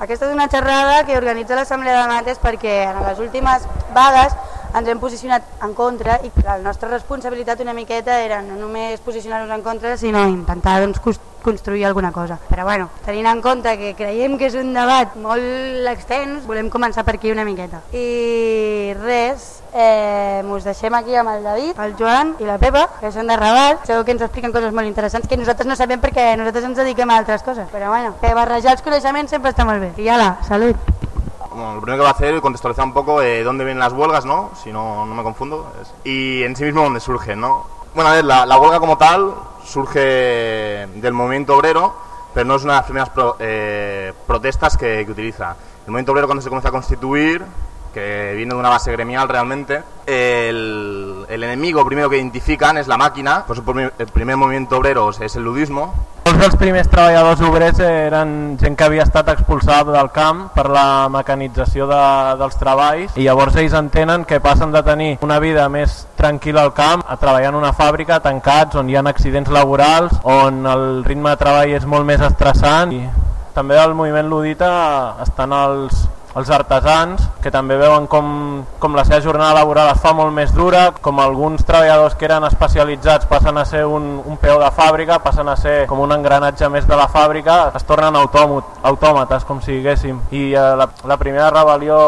Aquesta és una xerrada que organitza l'Assemblea de Mates perquè en les últimes vagues ens hem posicionat en contra i la nostra responsabilitat una miqueta era no només posicionar-nos en contra sinó intentar doncs, construir alguna cosa. Però bueno, tenint en compte que creiem que és un debat molt extens, volem començar per aquí una miqueta. I res, eh, us deixem aquí amb el David, el Joan i la Pepa, que són de Raval, segur que ens expliquen coses molt interessants que nosaltres no sabem perquè nosaltres ens dediquem a altres coses. Però bueno, que barrejar els coneixements sempre està molt bé. I ala, salut! Bueno, lo primero que va a hacer es contextualizar un poco de dónde vienen las huelgas, ¿no? Si no, no me confundo. Y en sí mismo dónde surgen, ¿no? Bueno, a ver, la, la huelga como tal surge del movimiento obrero, pero no es una de las primeras pro, eh, protestas que, que utiliza. El movimiento obrero cuando se comienza a constituir, que viene de una base gremial realmente, el, el enemigo primero que identifican es la máquina, por eso el primer movimiento obrero es el ludismo, Molts dels primers treballadors obrers eren gent que havia estat expulsada del camp per la mecanització de, dels treballs. I llavors ells entenen que passen de tenir una vida més tranquil·la al camp a treballar en una fàbrica tancats on hi ha accidents laborals, on el ritme de treball és molt més estressant. I també del moviment ludita estan els, els artesans, que també veuen com, com la seva jornada laboral es fa molt més dura, com alguns treballadors que eren especialitzats passen a ser un, un peó de fàbrica, passen a ser com un engranatge més de la fàbrica, es tornen autòmates, com si diguéssim. I eh, la, la primera rebel·lió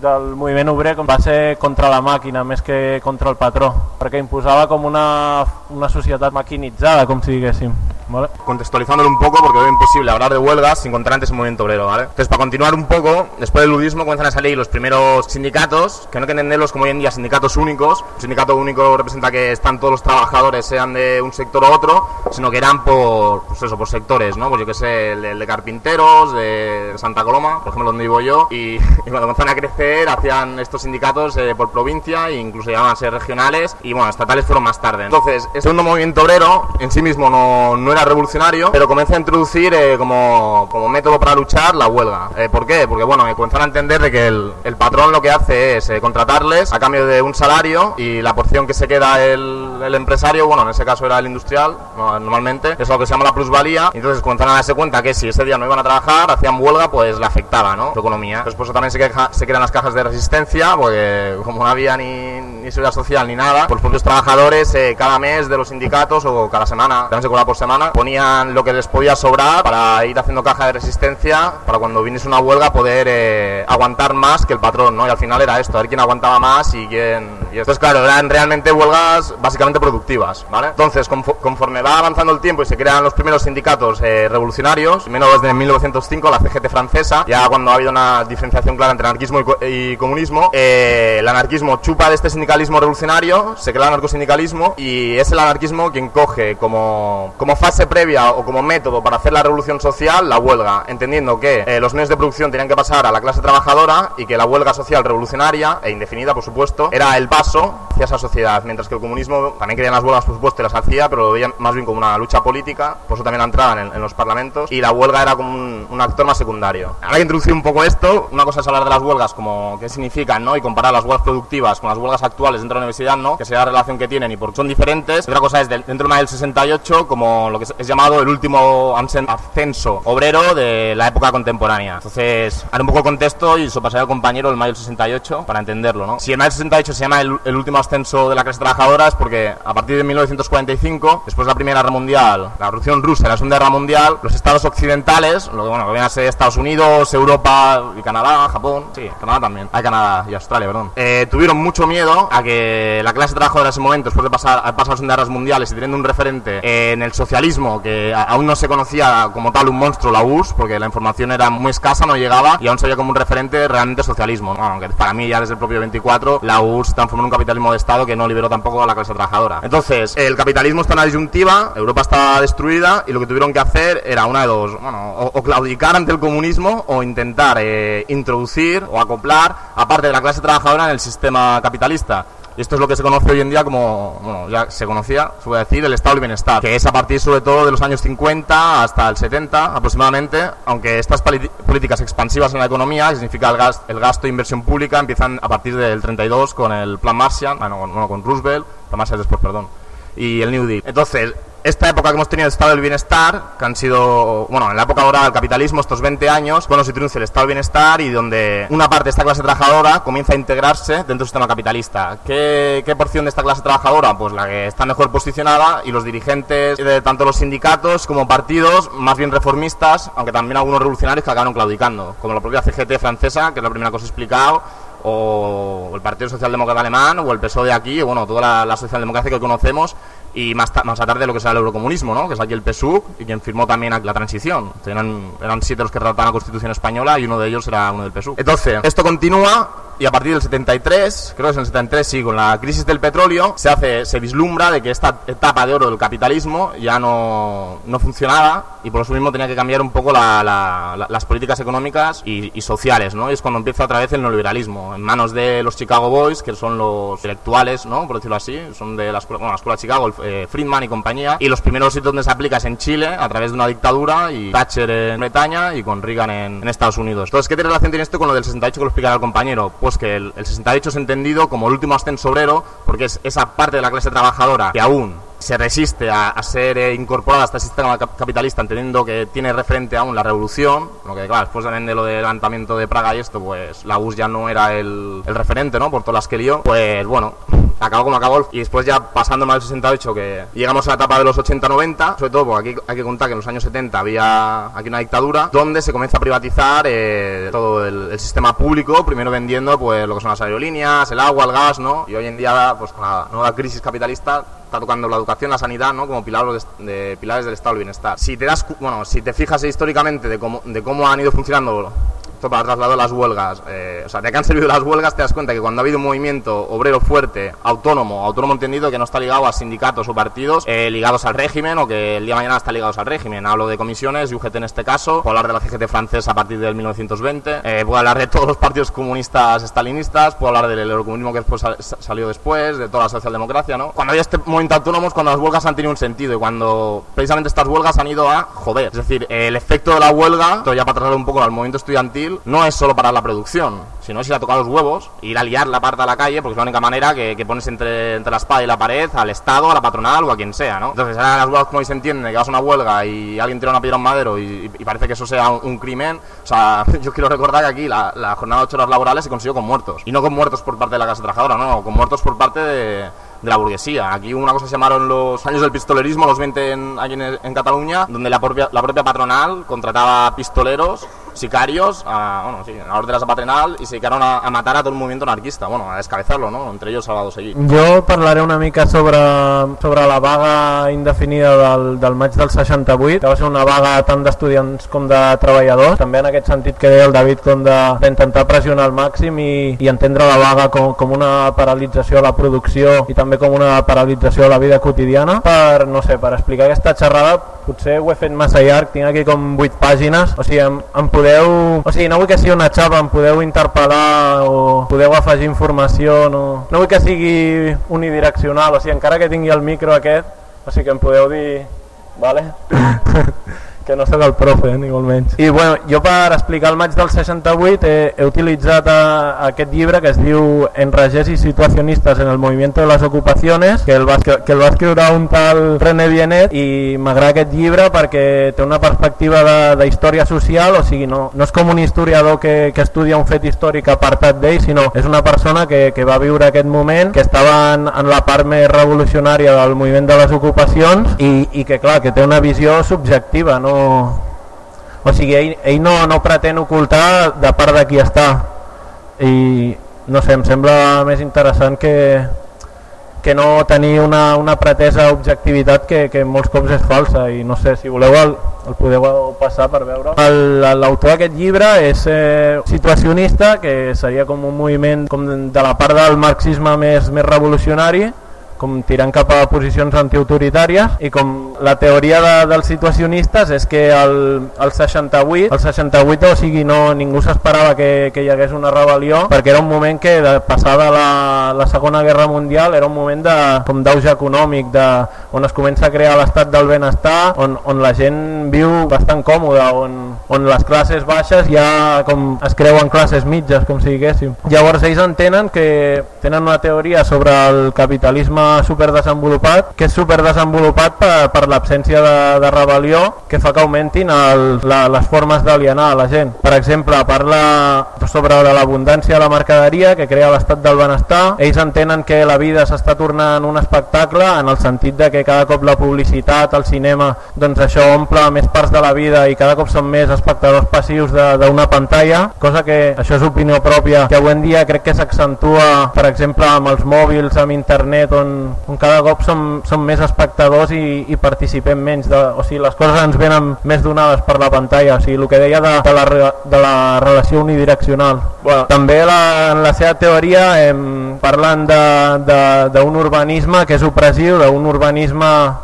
del moviment obrer va ser contra la màquina més que contra el patró, perquè imposava com una, una societat maquinitzada, com si diguéssim. ¿Vale? Contextualizándolo un poco, porque veo imposible hablar de huelgas sin contar antes el movimiento obrero, ¿vale? Entonces, para continuar un poco, después del ludismo comienzan a salir los primeros sindicatos, que no hay que entenderlos como hoy en día sindicatos únicos. Un sindicato único representa que están todos los trabajadores, sean de un sector u otro, sino que eran por, pues eso, por sectores, ¿no? Pues yo que sé, el, el de carpinteros, de Santa Coloma, por ejemplo, donde vivo yo, y, y cuando comenzaron a crecer, hacían estos sindicatos eh, por provincia, e incluso llegaban a ser regionales, y bueno, estatales fueron más tarde. Entonces, este segundo movimiento obrero en sí mismo no, no era revolucionario, pero comienza a introducir eh, como, como, método para luchar la huelga. Eh, ¿Por qué? Porque bueno, comenzaron a entender de que el, el patrón lo que hace es eh, contratarles a cambio de un salario y la porción que se queda el, el, empresario, bueno, en ese caso era el industrial, normalmente, es lo que se llama la plusvalía. Entonces comenzaron a darse cuenta que si ese día no iban a trabajar, hacían huelga, pues la afectaba, ¿no? Su economía. Entonces por eso también se, queja, se crean las cajas de resistencia, porque como no había ni, ni seguridad social ni nada, por los propios trabajadores cada mes de los sindicatos o cada semana, también se cobra por semana, ponían lo que les podía sobrar para ir haciendo caja de resistencia para cuando viniese una huelga poder eh, aguantar más que el patrón, ¿no? Y al final era esto, a ver quién aguantaba más y quién... Y esto es claro, eran realmente huelgas básicamente productivas, ¿vale? Entonces, conforme va avanzando el tiempo y se crean los primeros sindicatos eh, revolucionarios, menos desde 1905 la CGT francesa, ya cuando ha habido una diferenciación clara entre anarquismo y, co y comunismo, eh, el anarquismo chupa de este sindicalismo revolucionario, se crea el anarcosindicalismo y es el anarquismo quien coge como, como fase previa o como método para hacer la revolución social la huelga, entendiendo que eh, los medios de producción tenían que pasar a la clase trabajadora y que la huelga social revolucionaria e indefinida, por supuesto, era el paso hacia esa sociedad, mientras que el comunismo también quería las huelgas, por supuesto, y las hacía, pero lo veía más bien como una lucha política, por eso también la entraban en, en los parlamentos, y la huelga era como un, un, actor más secundario. Ahora que introducir un poco esto, una cosa es hablar de las huelgas como qué significan, ¿no? Y comparar las huelgas productivas con las huelgas actuales dentro de la universidad, ¿no? Que sea la relación que tienen y por son diferentes. Otra cosa es de, dentro del 68 como lo que es llamado el último ascenso obrero de la época contemporánea. Entonces, haré un poco el contexto y eso pasaré al compañero del mayo del 68 para entenderlo, ¿no? Si el mayo del 68 se llama el, el, último ascenso de la clase trabajadora es porque a partir de 1945, después de la Primera Guerra Mundial, la Revolución Rusa y la Segunda Guerra Mundial, los estados occidentales, lo que bueno, que vienen a ser Estados Unidos, Europa y Canadá, Japón, sí, Canadá también, hay Canadá y Australia, perdón, eh, tuvieron mucho miedo a que la clase trabajadora en ese momento, después de pasar, pasar las Guerras Mundiales y teniendo un referente en el socialismo que aún no se conocía como tal un monstruo la URSS, porque la información era muy escasa, no llegaba y aún se veía como un referente realmente socialismo. ¿no? Aunque para mí ya desde el propio 24 la URSS transformó en un capitalismo de Estado que no liberó tampoco a la clase trabajadora. Entonces, el capitalismo está en la disyuntiva, Europa está destruida y lo que tuvieron que hacer era una de dos, bueno, o, o claudicar ante el comunismo o intentar eh, introducir o acoplar a parte de la clase trabajadora en el sistema capitalista. Y esto es lo que se conoce hoy en día como, bueno, ya se conocía, se puede decir, el estado del bienestar, que es a partir sobre todo de los años 50 hasta el 70 aproximadamente, aunque estas políticas expansivas en la economía, significa el, gas, el gasto e inversión pública, empiezan a partir del 32 con el Plan Marshall, bueno, bueno con Roosevelt, Plan Marshall después, perdón. Y el New Deal. Entonces, esta época que hemos tenido el estado del bienestar, que han sido, bueno, en la época ahora del capitalismo, estos 20 años, bueno, se introduce el estado del bienestar y donde una parte de esta clase trabajadora comienza a integrarse dentro del sistema capitalista. ¿Qué, ¿Qué, porción de esta clase trabajadora? Pues la que está mejor posicionada y los dirigentes de tanto los sindicatos como partidos, más bien reformistas, aunque también algunos revolucionarios que acabaron claudicando, como la propia CGT francesa, que es la primera cosa explicado, o el Partido Socialdemócrata Alemán, o el PSOE de aquí, o bueno, toda la, la socialdemocracia que conocemos, y más, más tarde lo que será el eurocomunismo, ¿no? que es aquí el PSUC y quien firmó también la transición. Eran, eran siete los que trataban la Constitución española y uno de ellos era uno del PSUC. Entonces, esto continúa y a partir del 73, creo que es en el 73, sí, con la crisis del petróleo, se hace se vislumbra de que esta etapa de oro del capitalismo ya no, no funcionaba y por eso mismo tenía que cambiar un poco la, la, las políticas económicas y, sociales, ¿no? Y es cuando empieza otra vez el neoliberalismo, en manos de los Chicago Boys, que son los intelectuales, ¿no? Por decirlo así, son de la escuela, bueno, la escuela de Chicago, eh, Friedman y compañía, y los primeros sitios donde se aplica es en Chile, a través de una dictadura, y Thatcher en Bretaña y con Reagan en, en Estados Unidos. Entonces, ¿qué relación tiene esto con lo del 68 que lo explicará el compañero? Pues que el, el 68 es entendido como el último ascenso obrero, porque es esa parte de la clase trabajadora que aún se resiste a, a ser eh, incorporada a este sistema capitalista entendiendo que tiene referente aún la revolución, lo que claro, después de lo del levantamiento de Praga y esto, pues la URSS ya no era el, el referente, ¿no? Por todas las que lió, pues bueno, acabó como acabó y después ya pasando más del 68 que llegamos a la etapa de los 80-90 sobre todo porque aquí hay que contar que en los años 70 había aquí una dictadura donde se comienza a privatizar eh, todo el, sistema público primero vendiendo pues lo que son las aerolíneas el agua el gas no y hoy en día pues con la nueva crisis capitalista está tocando la educación, la sanidad, ¿no? Como pilares, de, pilares del estado del bienestar. Si te das, bueno, si te fijas históricamente de cómo, de cómo han ido funcionando esto para trasladar las huelgas, eh, o sea, de qué han servido las huelgas, te das cuenta que cuando ha habido un movimiento obrero fuerte, autónomo, autónomo entendido que no está ligado a sindicatos o partidos eh, ligados al régimen o que el día de mañana está ligados al régimen. Hablo de comisiones UGT en este caso, puedo hablar de la CGT francesa a partir del 1920, eh, puedo hablar de todos los partidos comunistas estalinistas, puedo hablar del eurocomunismo que después salió después, de toda la socialdemocracia, ¿no? Cuando había este movimiento autónomo es cuando las huelgas han tenido un sentido y cuando precisamente estas huelgas han ido a joder. Es decir, el efecto de la huelga, ya para trasladar un poco al movimiento estudiantil, no es solo para la producción, sino es ir a tocar los huevos, ir a liar la parte a la calle, porque es la única manera que, pones entre, entre, la espada y la pared al Estado, a la patronal o a quien sea, ¿no? Entonces, ahora las huelgas como se entiende, que vas a una huelga y alguien tira una piedra a un madero y, parece que eso sea un, crimen, o sea, yo quiero recordar que aquí la, jornada de 8 horas laborales se consiguió con muertos, y no con muertos por parte de la clase trabajadora, no, con muertos por parte de la burguesía. Aquí una cosa se llamaron los años del pistolerismo, los 20 en, en, en, Cataluña, donde la propia, la propia patronal contrataba pistoleros sicarios a, bueno, sí, a orden de patronal i se dedicaron a, a matar a tot el moviment anarquista, bueno, a descabezarlo, ¿no? entre ellos Salvador Seguí. Jo parlaré una mica sobre, sobre la vaga indefinida del, del maig del 68, que va ser una vaga tant d'estudiants com de treballadors, també en aquest sentit que deia el David com d'intentar pressionar al màxim i, i entendre la vaga com, com una paralització a la producció i també com una paralització a la vida quotidiana per, no sé, per explicar aquesta xerrada potser ho he fet massa llarg, tinc aquí com 8 pàgines, o sigui, em, em podeu... O sigui, no vull que sigui una xapa, em podeu interpel·lar o podeu afegir informació, no, no vull que sigui unidireccional, o sigui, encara que tingui el micro aquest, o sigui que em podeu dir... Vale? que no sóc el profe, eh, ni molt menys. I bueno, jo per explicar el maig del 68 he, he utilitzat a, a aquest llibre que es diu Enragés i situacionistes en el movimiento de las ocupaciones, que el va, que, que el va escriure un tal René Bienet i m'agrada aquest llibre perquè té una perspectiva de, de història social, o sigui, no, no és com un historiador que, que estudia un fet històric apartat d'ell, sinó és una persona que, que va viure aquest moment, que estava en, en la part més revolucionària del moviment de les ocupacions i, i que clar, que té una visió subjectiva, no o sigui, ell, ell no, no pretén ocultar de part de qui està. I no sé, em sembla més interessant que, que no tenir una, una pretesa objectivitat que, que molts cops és falsa. I no sé, si voleu el, el podeu passar per veure. L'autor d'aquest llibre és eh, situacionista que seria com un moviment com de la part del marxisme més, més revolucionari com tirant cap a posicions antiautoritàries i com la teoria de, dels situacionistes és que el, el 68 el 68 o sigui no, ningú s'esperava que, que hi hagués una rebel·lió perquè era un moment que de passada la, la segona guerra mundial era un moment de, com d'auge econòmic de on es comença a crear l'estat del benestar, on, on la gent viu bastant còmoda, on, on les classes baixes ja com es creuen classes mitges, com si diguéssim. Llavors ells entenen que tenen una teoria sobre el capitalisme superdesenvolupat, que és superdesenvolupat per, per l'absència de, de rebel·lió que fa que augmentin el, la, les formes d'alienar la gent. Per exemple, parla sobre l'abundància de la mercaderia que crea l'estat del benestar. Ells entenen que la vida s'està tornant un espectacle en el sentit de que cada cop la publicitat, el cinema, doncs això omple més parts de la vida i cada cop són més espectadors passius d'una pantalla, cosa que això és opinió pròpia, que avui en dia crec que s'accentua, per exemple, amb els mòbils, amb internet, on, on cada cop som, som més espectadors i, i participem menys. De, o sigui, les coses ens venen més donades per la pantalla, o sigui, el que deia de, de, la, de la relació unidireccional. Bueno, també la, en la seva teoria em, parlen d'un urbanisme que és opressiu, d'un urbanisme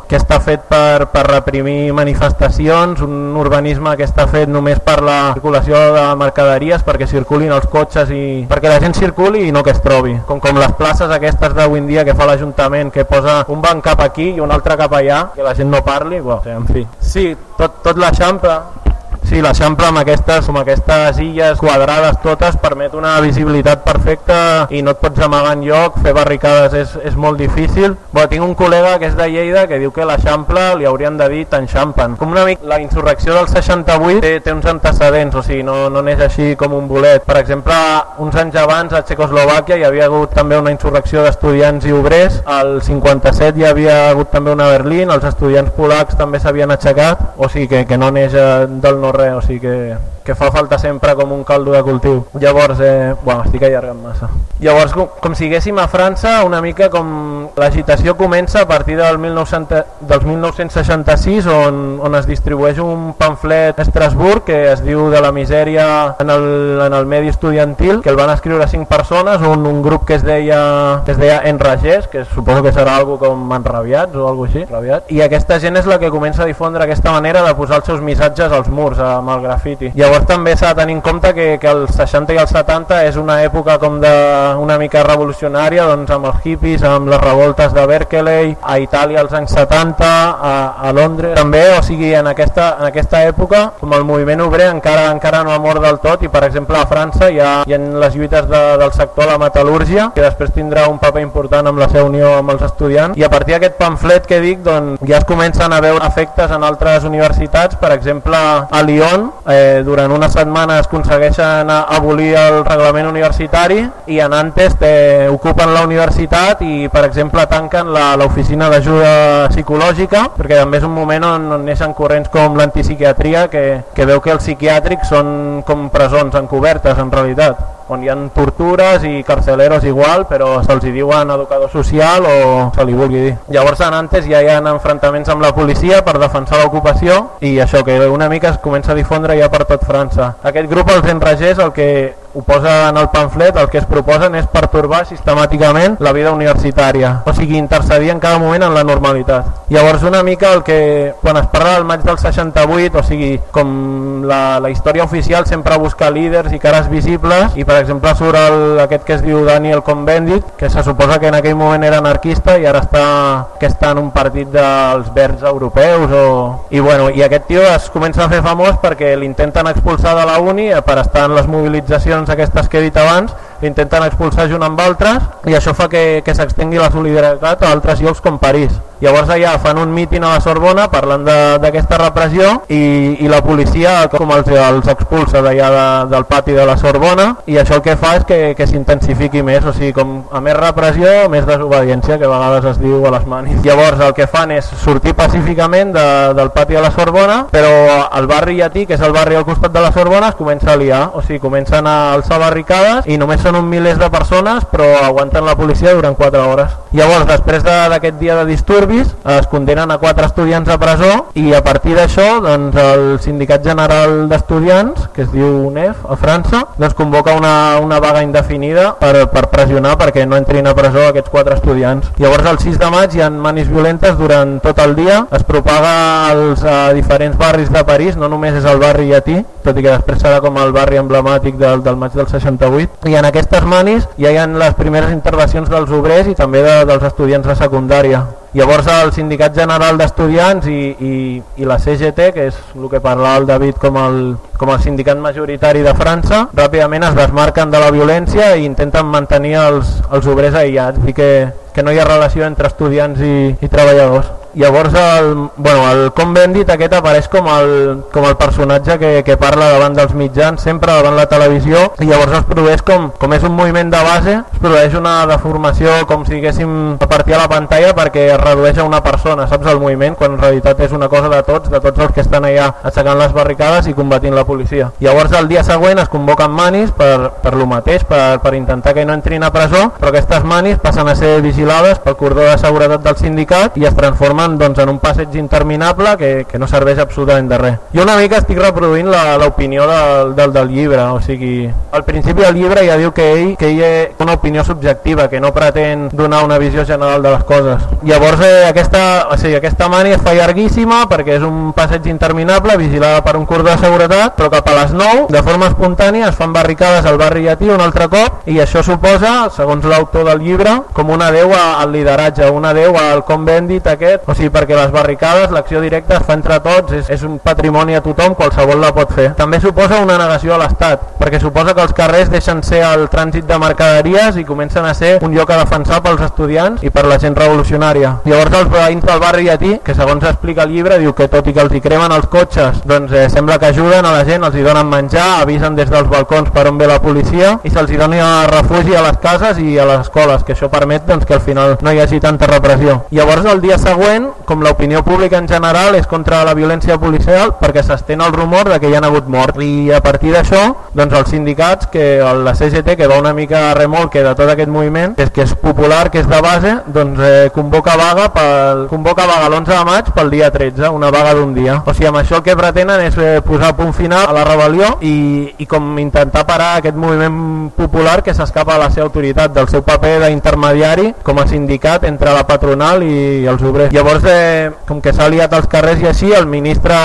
que està fet per, per reprimir manifestacions, un urbanisme que està fet només per la circulació de mercaderies, perquè circulin els cotxes i perquè la gent circuli i no que es trobi. Com, com les places aquestes d'avui dia que fa l'Ajuntament, que posa un banc cap aquí i un altre cap allà, que la gent no parli, bueno, en fi. Sí, tot, tot l'Eixample Sí, l'Eixample amb aquestes, amb aquestes illes quadrades totes permet una visibilitat perfecta i no et pots amagar en lloc, fer barricades és, és molt difícil. Bé, tinc un col·lega que és de Lleida que diu que l'Eixample li haurien de dir t'enxampen. Com una mica la insurrecció del 68 té, té uns antecedents, o sigui, no, no n'és així com un bolet. Per exemple, uns anys abans a Txecoslovàquia hi havia hagut també una insurrecció d'estudiants i obrers, al 57 hi havia hagut també una a Berlín, els estudiants polacs també s'havien aixecat, o sigui que, que no neix eh, del no res, o sigui que, que fa falta sempre com un caldo de cultiu. Llavors, eh, bueno, estic allargant massa. Llavors, com, com si haguéssim a França, una mica com l'agitació comença a partir del 1900, dels 1966, on, on es distribueix un pamflet a Estrasburg que es diu de la misèria en el, en el medi estudiantil, que el van escriure cinc persones, un, un grup que es deia, que es deia Enragés, que suposo que serà algo com enrabiats o alguna així, rabiat. i aquesta gent és la que comença a difondre aquesta manera de posar els seus missatges als murs, amb el grafiti. Llavors també s'ha de tenir en compte que, que els 60 i els 70 és una època com de una mica revolucionària doncs amb els hippies, amb les revoltes de Berkeley, a Itàlia als anys 70, a, a Londres també, o sigui, en aquesta, en aquesta època com el moviment obrer encara encara no ha mort del tot i per exemple a França hi ha, hi ha les lluites de, del sector de la metal·lúrgia que després tindrà un paper important amb la seva unió amb els estudiants i a partir d'aquest pamflet que dic doncs, ja es comencen a veure efectes en altres universitats, per exemple a Lyon eh, durant una setmana es aconsegueixen abolir el reglament universitari i a Nantes eh, ocupen la universitat i per exemple tanquen l'oficina d'ajuda psicològica perquè també és un moment on, on neixen corrents com l'antipsiquiatria que, que veu que els psiquiàtrics són com presons encobertes en realitat on hi ha tortures i carceleros igual, però se'ls diuen educador social o se li vulgui dir. Llavors a Nantes ja hi ha enfrontaments amb la policia per defensar l'ocupació i això que una mica es comença a difondre ja per tot França. Aquest grup, els enragers, el que ho posa en el pamflet, el que es proposen és pertorbar sistemàticament la vida universitària, o sigui, intercedir en cada moment en la normalitat. Llavors una mica el que, quan es parla del maig del 68, o sigui, com la, la història oficial sempre busca líders i cares visibles, i per exemple surt el, aquest que es diu Daniel Cohn-Bendit, que se suposa que en aquell moment era anarquista i ara està, que està en un partit dels verds europeus, o... I, bueno, i aquest tio es comença a fer famós perquè l'intenten expulsar de la uni per estar en les mobilitzacions doncs, aquestes que he dit abans intenten expulsar junt amb altres i això fa que, que s'extengui la solidaritat a altres llocs com París. Llavors allà fan un míting a la Sorbona parlant d'aquesta repressió i, i la policia com els, els expulsa d'allà de, del pati de la Sorbona i això el que fa és que, que s'intensifiqui més, o sigui, com a més repressió, més desobediència, que a vegades es diu a les manis. Llavors el que fan és sortir pacíficament de, del pati de la Sorbona, però el barri llatí, que és el barri al costat de la Sorbona, es comença a liar, o sigui, comencen a alçar barricades i només són un milers de persones però aguanten la policia durant 4 hores. Llavors, després d'aquest dia de disturbis, es condenen a 4 estudiants a presó i a partir d'això doncs, el Sindicat General d'Estudiants, que es diu UNEF a França, doncs, convoca una, una vaga indefinida per, per pressionar perquè no entrin a presó aquests 4 estudiants. Llavors, el 6 de maig hi ha manis violentes durant tot el dia, es propaga als a diferents barris de París, no només és el barri llatí, tot i que després serà com el barri emblemàtic del, del maig del 68. I en aquestes manis ja hi ha les primeres intervencions dels obrers i també de, dels estudiants de secundària. Llavors el Sindicat General d'Estudiants i, i, i la CGT, que és el que parlava el David com el, com el sindicat majoritari de França, ràpidament es desmarquen de la violència i intenten mantenir els, els obrers aïllats, i que, que no hi ha relació entre estudiants i, i treballadors. Llavors el, bueno, el Com Bendit aquest apareix com el, com el personatge que, que parla davant dels mitjans, sempre davant la televisió, i llavors es produeix com, com és un moviment de base, es produeix una deformació com si haguéssim a partir a la pantalla perquè es redueix a una persona, saps, el moviment, quan en realitat és una cosa de tots, de tots els que estan allà aixecant les barricades i combatint la policia. Llavors el dia següent es convoquen manis per, per lo mateix, per, per intentar que no entrin a presó, però aquestes manis passen a ser vigilades pel cordó de seguretat del sindicat i es transformen transformen doncs, en un passeig interminable que, que no serveix absolutament de res. Jo una mica estic reproduint l'opinió del, del, del llibre, o sigui, al principi del llibre ja diu que ell, que ell és una opinió subjectiva, que no pretén donar una visió general de les coses. Llavors eh, aquesta, o sigui, aquesta mani es fa llarguíssima perquè és un passeig interminable vigilada per un cordó de seguretat, però cap a les 9, de forma espontània, es fan barricades al barri llatí un altre cop i això suposa, segons l'autor del llibre, com un adeu al lideratge, un adeu al convendit aquest, o sigui, perquè les barricades, l'acció directa es fa entre tots, és, és un patrimoni a tothom, qualsevol la pot fer. També suposa una negació a l'Estat, perquè suposa que els carrers deixen ser el trànsit de mercaderies i comencen a ser un lloc a defensar pels estudiants i per la gent revolucionària. Llavors els veïns del barri llatí, que segons explica el llibre, diu que tot i que els hi cremen els cotxes, doncs eh, sembla que ajuden a la gent, els hi donen menjar, avisen des dels balcons per on ve la policia i se'ls hi doni refugi a les cases i a les escoles, que això permet doncs, que al final no hi hagi tanta repressió. Llavors el dia següent com l'opinió pública en general és contra la violència policial perquè s'estén el rumor de que hi ha hagut mort i a partir d'això doncs els sindicats, que la CGT que va una mica a remolque de tot aquest moviment és que és popular, que és de base doncs eh, convoca vaga pel, convoca vaga l'11 de maig pel dia 13 una vaga d'un dia, o sigui amb això el que pretenen és eh, posar punt final a la rebel·lió i, i com intentar parar aquest moviment popular que s'escapa a la seva autoritat del seu paper d'intermediari com a sindicat entre la patronal i els obrers. Llavors eh, com que s'ha liat als carrers i així, el ministre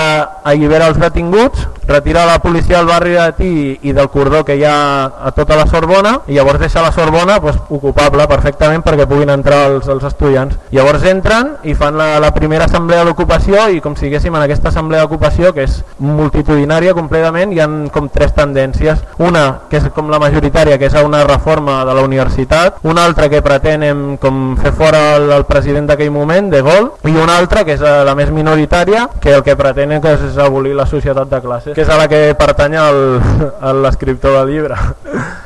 allibera els detinguts, retira la policia del barri de Tí i del cordó que hi ha a tota la Sorbona i llavors deixa la Sorbona pues, ocupable perfectament perquè puguin entrar els, els estudiants. Llavors entren i fan la, la primera assemblea d'ocupació i com si haguéssim en aquesta assemblea d'ocupació que és multitudinària completament hi han com tres tendències. Una que és com la majoritària que és una reforma de la universitat, una altra que pretenen com fer fora el, el president d'aquell moment, de Gol, i una altra, que és la més minoritària, que el que pretenen que és abolir la societat de classes, que és a la que pertany l'escriptor del llibre.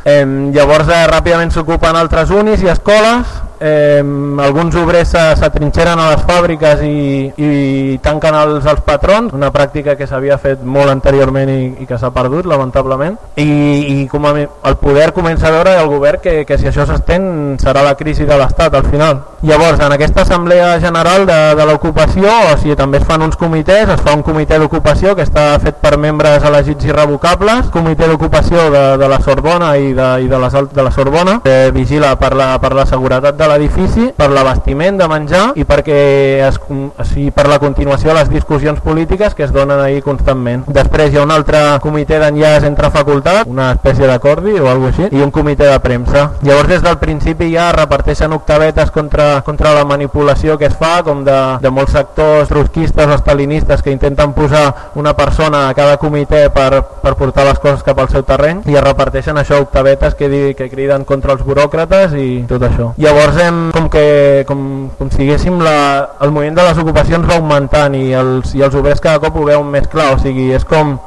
Eh, llavors eh, ràpidament s'ocupen altres unis i escoles, eh, alguns obrers s'atrinxeren a les fàbriques i, i tanquen els, els patrons, una pràctica que s'havia fet molt anteriorment i, i que s'ha perdut, lamentablement, i, i com a, el poder comença a veure el govern que, que si això s'estén serà la crisi de l'Estat al final. Llavors, en aquesta assemblea general de, de l'ocupació, o sigui, també es fan uns comitès, es fa un comitè d'ocupació que està fet per membres elegits irrevocables, comitè d'ocupació de, de la Sorbona i de, i de, les, de la Sorbona, que vigila per la, per la seguretat de l'edifici per l'abastiment de menjar i perquè es, o sigui, per la continuació de les discussions polítiques que es donen ahir constantment. Després hi ha un altre comitè d'enllaç entre facultat, una espècie d'acordi o alguna així, i un comitè de premsa. Llavors des del principi ja reparteixen octavetes contra, contra la manipulació que es fa, com de, de molts sectors trotskistes o stalinistes que intenten posar una persona a cada comitè per, per portar les coses cap al seu terreny i es reparteixen això octavetes que, que criden contra els buròcrates i tot això. Llavors hem, com que com, com si diguéssim la, el moviment de les ocupacions va augmentant i els, i els obrers cada cop ho veuen més clar, o sigui, és com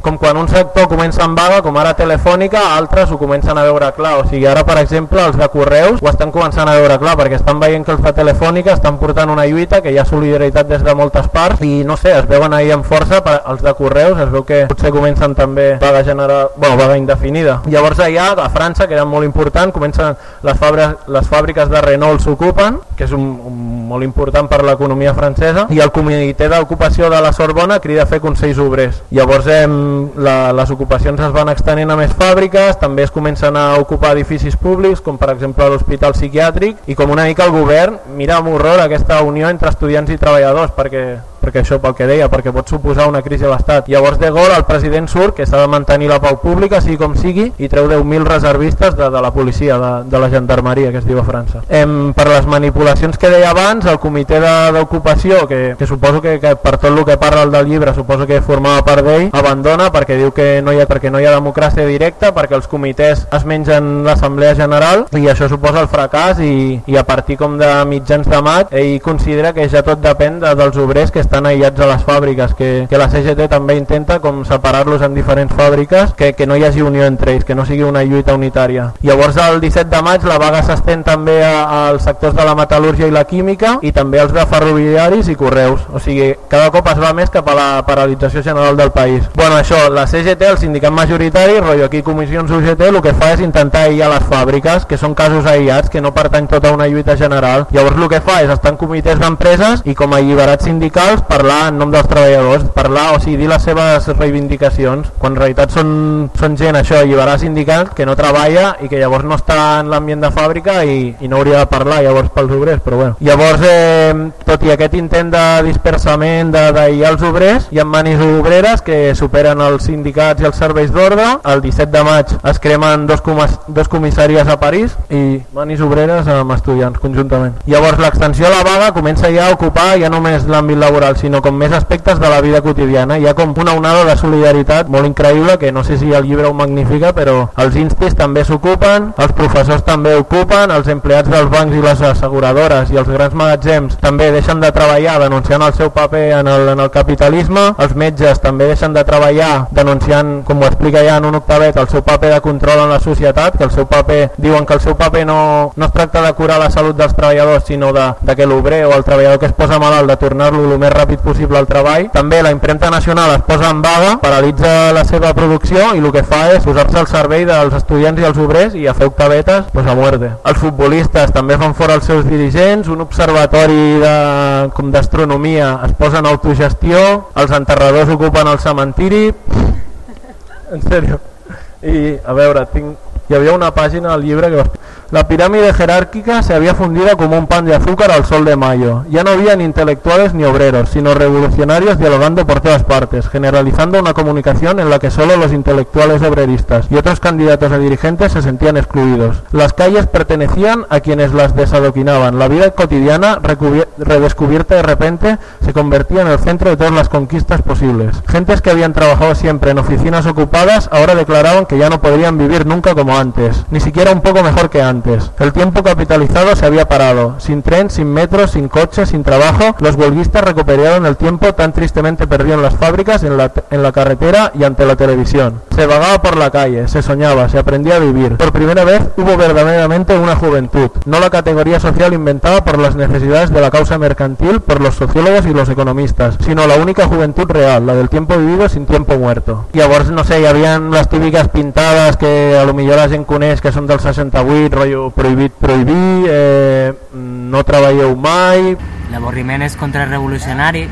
com quan un sector comença en vaga, com ara Telefònica, altres ho comencen a veure clar. O sigui, ara, per exemple, els de Correus ho estan començant a veure clar, perquè estan veient que els de Telefònica estan portant una lluita, que hi ha solidaritat des de moltes parts, i no sé, es veuen ahir amb força, per, els de Correus es veu que potser comencen també vaga general, bueno, vaga indefinida. Llavors allà, a França, que era molt important, comencen les, fàbriques, les fàbriques de Renault s'ocupen, que és un, un, molt important per l'economia francesa, i el comitè d'ocupació de la Sorbona crida a fer consells obrers. Llavors hem la, les ocupacions es van extenent a més fàbriques, també es comencen a ocupar edificis públics, com per exemple l'Hospital Psiquiàtric, i com una mica el govern mira amb horror aquesta unió entre estudiants i treballadors, perquè perquè això pel que deia, perquè pot suposar una crisi a l'Estat. Llavors de gol el president surt que s'ha de mantenir la pau pública, sigui com sigui, i treu 10.000 reservistes de, de la policia, de, de la gendarmeria que es diu a França. Em, per les manipulacions que deia abans, el comitè d'ocupació, que, que suposo que, que per tot el que parla el del llibre, suposo que formava part d'ell, abandona perquè diu que no hi ha, perquè no hi ha democràcia directa, perquè els comitès es mengen l'Assemblea General i això suposa el fracàs i, i a partir com de mitjans de maig ell considera que ja tot depèn de, dels obrers que estan aïllats a les fàbriques, que, que la CGT també intenta com separar-los en diferents fàbriques, que, que no hi hagi unió entre ells, que no sigui una lluita unitària. Llavors el 17 de maig la vaga s'estén també als sectors de la metal·lúrgia i la química i també als de ferroviaris i correus, o sigui, cada cop es va més cap a la paralització general del país. Bueno, això, la CGT, el sindicat majoritari, rotllo aquí comissions UGT, el que fa és intentar aïllar les fàbriques, que són casos aïllats, que no pertany tota una lluita general. Llavors el que fa és estar en comitès d'empreses i com a alliberats sindicals parlar en nom dels treballadors, parlar, o sigui, dir les seves reivindicacions, quan en realitat són, són gent, això, alliberar sindicats que no treballa i que llavors no està en l'ambient de fàbrica i, i no hauria de parlar llavors pels obrers, però bueno. Llavors, eh, tot i aquest intent de dispersament d'aïllar els obrers, hi ha manis obreres que superen els sindicats i els serveis d'ordre. El 17 de maig es cremen dos, dos comissàries a París i manis obreres amb estudiants conjuntament. Llavors l'extensió a la vaga comença ja a ocupar ja només l'àmbit laboral, sinó com més aspectes de la vida quotidiana. Hi ha com una onada de solidaritat molt increïble que no sé si el llibre ho magnifica, però els instis també s'ocupen, els professors també ocupen, els empleats dels bancs i les asseguradores i els grans magatzems també deixen de treballar denunciant el seu paper en el, en el capitalisme, els metges també deixen de treballar denunciant, com ho explica ja en un octavet, el seu paper de control en la societat, que el seu paper, diuen que el seu paper no, no es tracta de curar la salut dels treballadors, sinó de, de que l'obrer o el treballador que es posa malalt de tornar-lo el més ràpid possible al treball. També la impremta nacional es posa en vaga, paralitza la seva producció i el que fa és posar-se al servei dels estudiants i els obrers i a fer octavetes pues, a muerte. Els futbolistes també fan fora els seus dirigents, un observatori d'astronomia es posa en autogestió, els enterradors ocupen el cementiri... en sèrio. I, a veure, tinc... hi havia una pàgina al llibre que... La pirámide jerárquica se había fundido como un pan de azúcar al sol de mayo. Ya no había ni intelectuales ni obreros, sino revolucionarios dialogando por todas partes, generalizando una comunicación en la que solo los intelectuales obreristas y otros candidatos a dirigentes se sentían excluidos. Las calles pertenecían a quienes las desadoquinaban. La vida cotidiana, redescubierta de repente, se convertía en el centro de todas las conquistas posibles. Gentes que habían trabajado siempre en oficinas ocupadas ahora declaraban que ya no podrían vivir nunca como antes, ni siquiera un poco mejor que antes. El tiempo capitalizado se había parado. Sin tren, sin metro, sin coche, sin trabajo, los huelguistas recuperaron el tiempo tan tristemente perdido en las fábricas, en la, carretera y ante la televisión. Se vagaba por la calle, se soñaba, se aprendía a vivir. Por primera vez hubo verdaderamente una juventud, no la categoría social inventada por las necesidades de la causa mercantil por los sociólogos y los economistas, sino la única juventud real, la del tiempo vivido sin tiempo muerto. I llavors, no sé, hi havia les típiques pintades que a lo millor la gent coneix que són del 68, rotllo prohibit prohibir, eh, no treballeu mai... L'avorriment és contrarrevolucionari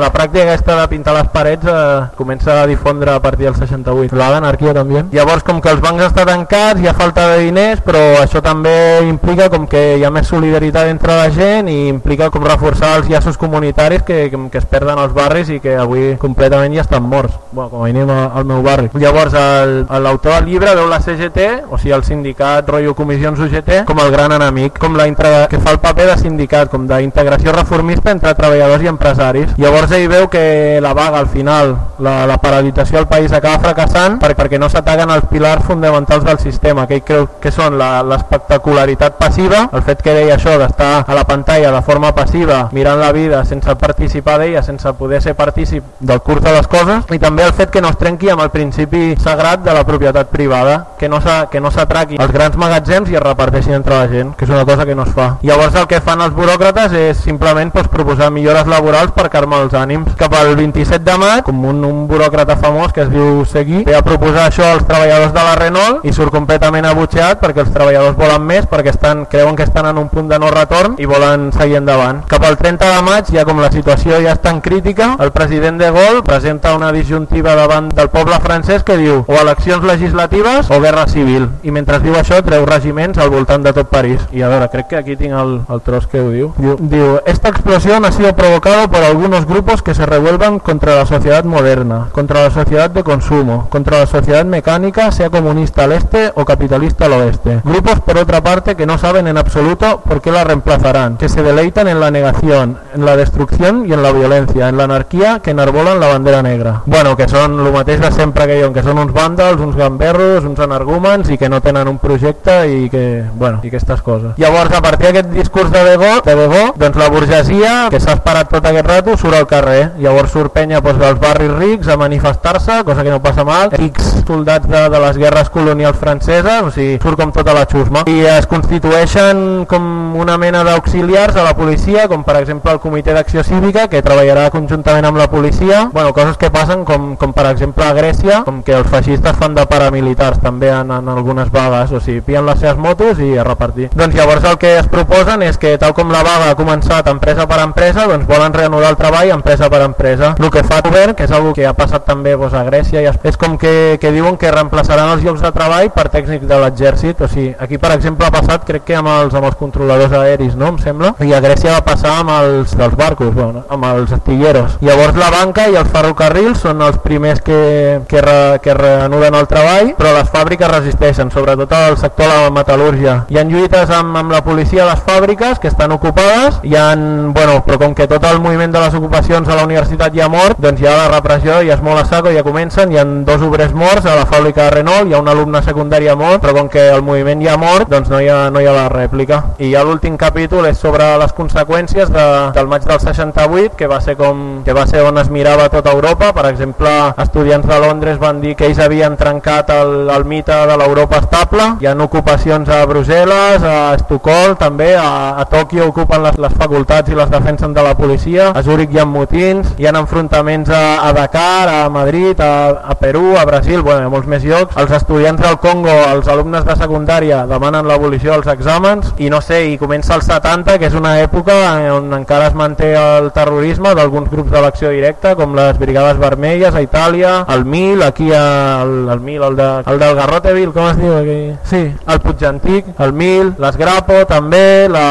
la pràctica aquesta de pintar les parets eh, comença a difondre a partir del 68. La d'anarquia també. Llavors, com que els bancs estan tancats, hi ha falta de diners, però això també implica com que hi ha més solidaritat entre la gent i implica com reforçar els llaços comunitaris que, que, que es perden als barris i que avui completament ja estan morts. Bueno, com a mínim al meu barri. Llavors, l'autor del llibre veu la CGT, o sigui, el sindicat rotllo comissions UGT, com el gran enemic, com la que fa el paper de sindicat, com d'integració reformista entre treballadors i empresaris. Llavors, Llavors ell veu que la vaga al final, la, la paralització al país acaba fracassant per, perquè no s'ataquen els pilars fonamentals del sistema, que ell creu que són l'espectacularitat passiva, el fet que deia això d'estar a la pantalla de forma passiva, mirant la vida sense participar d'ella, sense poder ser partícip del curs de les coses, i també el fet que no es trenqui amb el principi sagrat de la propietat privada, que no s'atraqui els grans magatzems i es reparteixin entre la gent, que és una cosa que no es fa. Llavors el que fan els buròcrates és simplement pues, proposar millores laborals per calmar els ànims. Cap al 27 de maig, com un, un buròcrata famós que es diu Seguí, ve a proposar això als treballadors de la Renault i surt completament abutxat perquè els treballadors volen més, perquè estan, creuen que estan en un punt de no retorn i volen seguir endavant. Cap al 30 de maig, ja com la situació ja és tan crítica, el president de Gol presenta una disjuntiva davant del poble francès que diu o eleccions legislatives o guerra civil. I mentre diu això, treu regiments al voltant de tot París. I a veure, crec que aquí tinc el, el tros que ho diu. Diu, diu esta explosión ha sido provocado por algunos grupos que se revuelvan contra la sociedad moderna, contra la sociedad de consumo, contra la sociedad mecánica, sea comunista al este o capitalista al oeste. Grupos, por otra parte, que no saben en absoluto por qué la reemplazarán, que se deleitan en la negación, en la destrucción y en la violencia, en la anarquía que enarbolen la bandera negra. Bueno, que són el mateix de sempre que diuen, que són uns vàndals, uns gamberros, uns energúmens i que no tenen un projecte i que, bueno, i aquestes coses. Llavors, a partir d'aquest discurs de Begó, de Begó, doncs la burgesia, que s'ha esperat tot aquest rato, surt al carrer. Llavors surt penya doncs, dels barris rics a manifestar-se, cosa que no passa mal. Rics soldats de, de les guerres colonials franceses, o sigui, surt com tota la xusma. I es constitueixen com una mena d'auxiliars a la policia, com per exemple el Comitè d'Acció Cívica, que treballarà conjuntament amb la policia. Bueno, coses que passen com, com per exemple a Grècia, com que els feixistes fan de paramilitars també en, en algunes vagues, o sigui, pillen les seves motos i a repartir. Doncs llavors el que es proposen és que tal com la vaga ha començat empresa per empresa, doncs volen reanudar el treball empresa per empresa. El que fa el govern, que és una que ha passat també doncs, a Grècia, i és com que, que diuen que reemplaçaran els llocs de treball per tècnics de l'exèrcit. O sigui, aquí per exemple ha passat crec que amb els, amb els controladors aeris, no? em sembla, i a Grècia va passar amb els dels barcos, bueno, amb els astilleros. Llavors la banca i els ferrocarrils són els primers que, que, re, que reanuden el treball, però les fàbriques resisteixen, sobretot al sector de la metal·lúrgia. Hi ha lluites amb, amb la policia a les fàbriques que estan ocupades, hi han, bueno, però com que tot el moviment de les ocupacions a la universitat ja ha mort, doncs ja la repressió ja és molt saco, ja comencen, hi ha dos obrers morts a la fàbrica de Renault, hi ha un alumne secundari mort, però com que el moviment ja ha mort, doncs no hi ha, no hi ha la rèplica. I ja l'últim capítol és sobre les conseqüències de, del maig del 68, que va ser com que va ser on es mirava tota Europa, per exemple, estudiants de Londres van dir que ells havien trencat el, el mite de l'Europa estable, hi ha ocupacions a Brussel·les, a Estocolm, també a, a Tòquio ocupen les, les facultats i les defensen de la policia, a Zúrich hi ha motins, hi ha enfrontaments a, a Dakar, a Madrid, a, a Perú, a Brasil, bueno, a molts més llocs. Els estudiants del Congo, els alumnes de secundària, demanen l'abolició dels exàmens i no sé, i comença els 70, que és una època on encara es manté el terrorisme d'alguns grups d'acció directa, com les Brigades Vermelles a Itàlia, el MIL, aquí el, el MIL, el, de, el del Garroteville, com es diu aquí? Sí, el Puig Antic, el MIL, les Grapo també, la,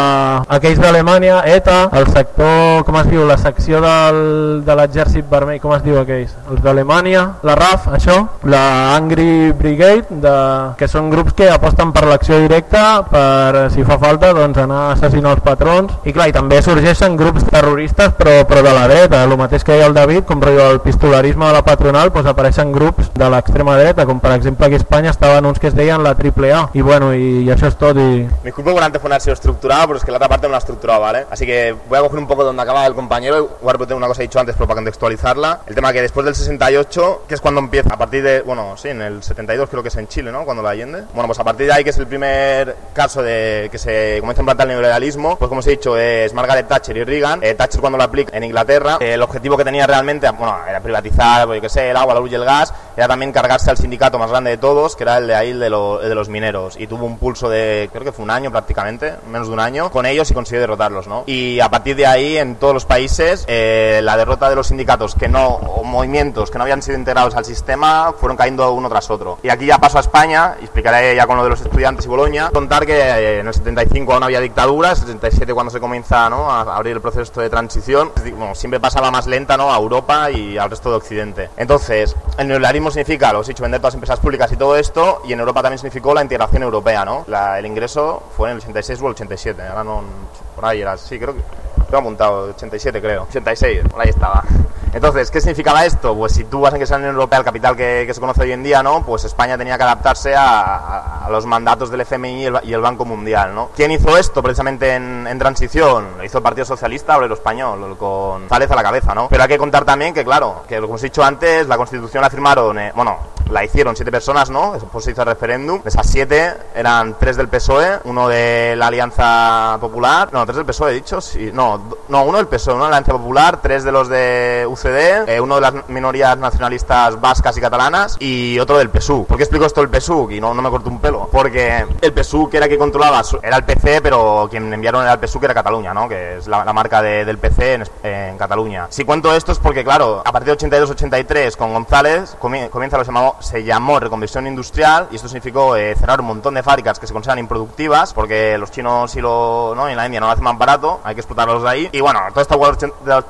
aquells d'Alemanya, ETA, el sector, com es diu, la secció del, de l'exèrcit vermell, com es diu aquells? Els d'Alemanya, la RAF, això, la Angry Brigade, de, que són grups que aposten per l'acció directa, per, si fa falta, doncs anar a assassinar els patrons, i clar, i també sorgeixen grups terroristes però, però de la dreta, el mateix que deia el David, com el pistolarisme de la patronal, doncs apareixen grups de l'extrema dreta, com per exemple aquí a Espanya estaven uns que es deien la AAA, i bueno, y, y eso es todo. Y... Me disculpo por antes ponerse estructurado, pero es que la otra parte no la ¿vale? Así que voy a coger un poco donde acaba el compañero, a repetir una cosa he dicho antes, pero para contextualizarla. El tema que después del 68, que es cuando empieza, a partir de, bueno, sí, en el 72 creo que es en Chile, ¿no? Cuando la Allende. Bueno, pues a partir de ahí, que es el primer caso de que se comienza a implantar el neoliberalismo, pues como os he dicho, es Margaret Thatcher y Reagan. Eh, Thatcher cuando lo aplica en Inglaterra, eh, el objetivo que tenía realmente, bueno, era privatizar, pues, yo que sé, el agua, la luz y el gas, era también cargarse al sindicato más grande de todos, que era el de ahí, el de, lo, el de los mineros. Y tuvo un pulso de, creo que fue un año prácticamente, menos de un año, con ellos y consiguió derrotarlos, ¿no? Y a partir de ahí, en todos los países, eh, la derrota de los sindicatos que no, o movimientos que no habían sido integrados al sistema, fueron cayendo uno tras otro. Y aquí ya paso a España, y explicaré ya con lo de los estudiantes y Boloña, contar que eh, en el 75 aún había dictadura, en el 77 cuando se comienza ¿no? a abrir el proceso de transición, siempre pasaba más lenta ¿no? a Europa y al resto de Occidente. Entonces, el neoliberalismo significa, lo he dicho, vender todas las empresas públicas y todo esto, y en Europa también significó la integración europea, ¿no? El ingreso fue en el 86 o el 87, ahora no, por ahí era, sí, creo que he apuntado, 87 creo, 86, por ahí estaba. Entonces, ¿qué significaba esto? Pues si tú vas a ingresar en la Unión Europea, el capital que, que, se conoce hoy en día, ¿no? Pues España tenía que adaptarse a, a, a los mandatos del FMI y el, y el, Banco Mundial, ¿no? ¿Quién hizo esto precisamente en, en, transición? Lo hizo el Partido Socialista Obrero Español, con González a la cabeza, ¿no? Pero hay que contar también que, claro, que como os he dicho antes, la Constitución la firmaron, eh, bueno, la hicieron siete personas, ¿no? Después se hizo el referéndum. Esas siete eran tres del PSOE, uno de la Alianza Popular, no, tres del PSOE, he dicho, sí, no, no, uno del PSOE, uno de la Alianza Popular, tres de los de UCD, eh, uno de las minorías nacionalistas vascas y catalanas y otro del PSUV. ¿Por qué explico esto del PSUV? Y no, no me corto un pelo. Porque el PSUV, que era quien controlaba, era el PC, pero quien enviaron era el PSUV, que era Cataluña, ¿no? Que es la, marca de, del PC en, en, Cataluña. Si cuento esto es porque, claro, a partir de 82-83 con González comienza lo que se llamó reconversión industrial y esto significó eh, cerrar un montón de fábricas que se consideran improductivas porque los chinos y, lo, ¿no? y la India no lo hacen más barato, hay que explotarlos de ahí. Y bueno, toda esta huelga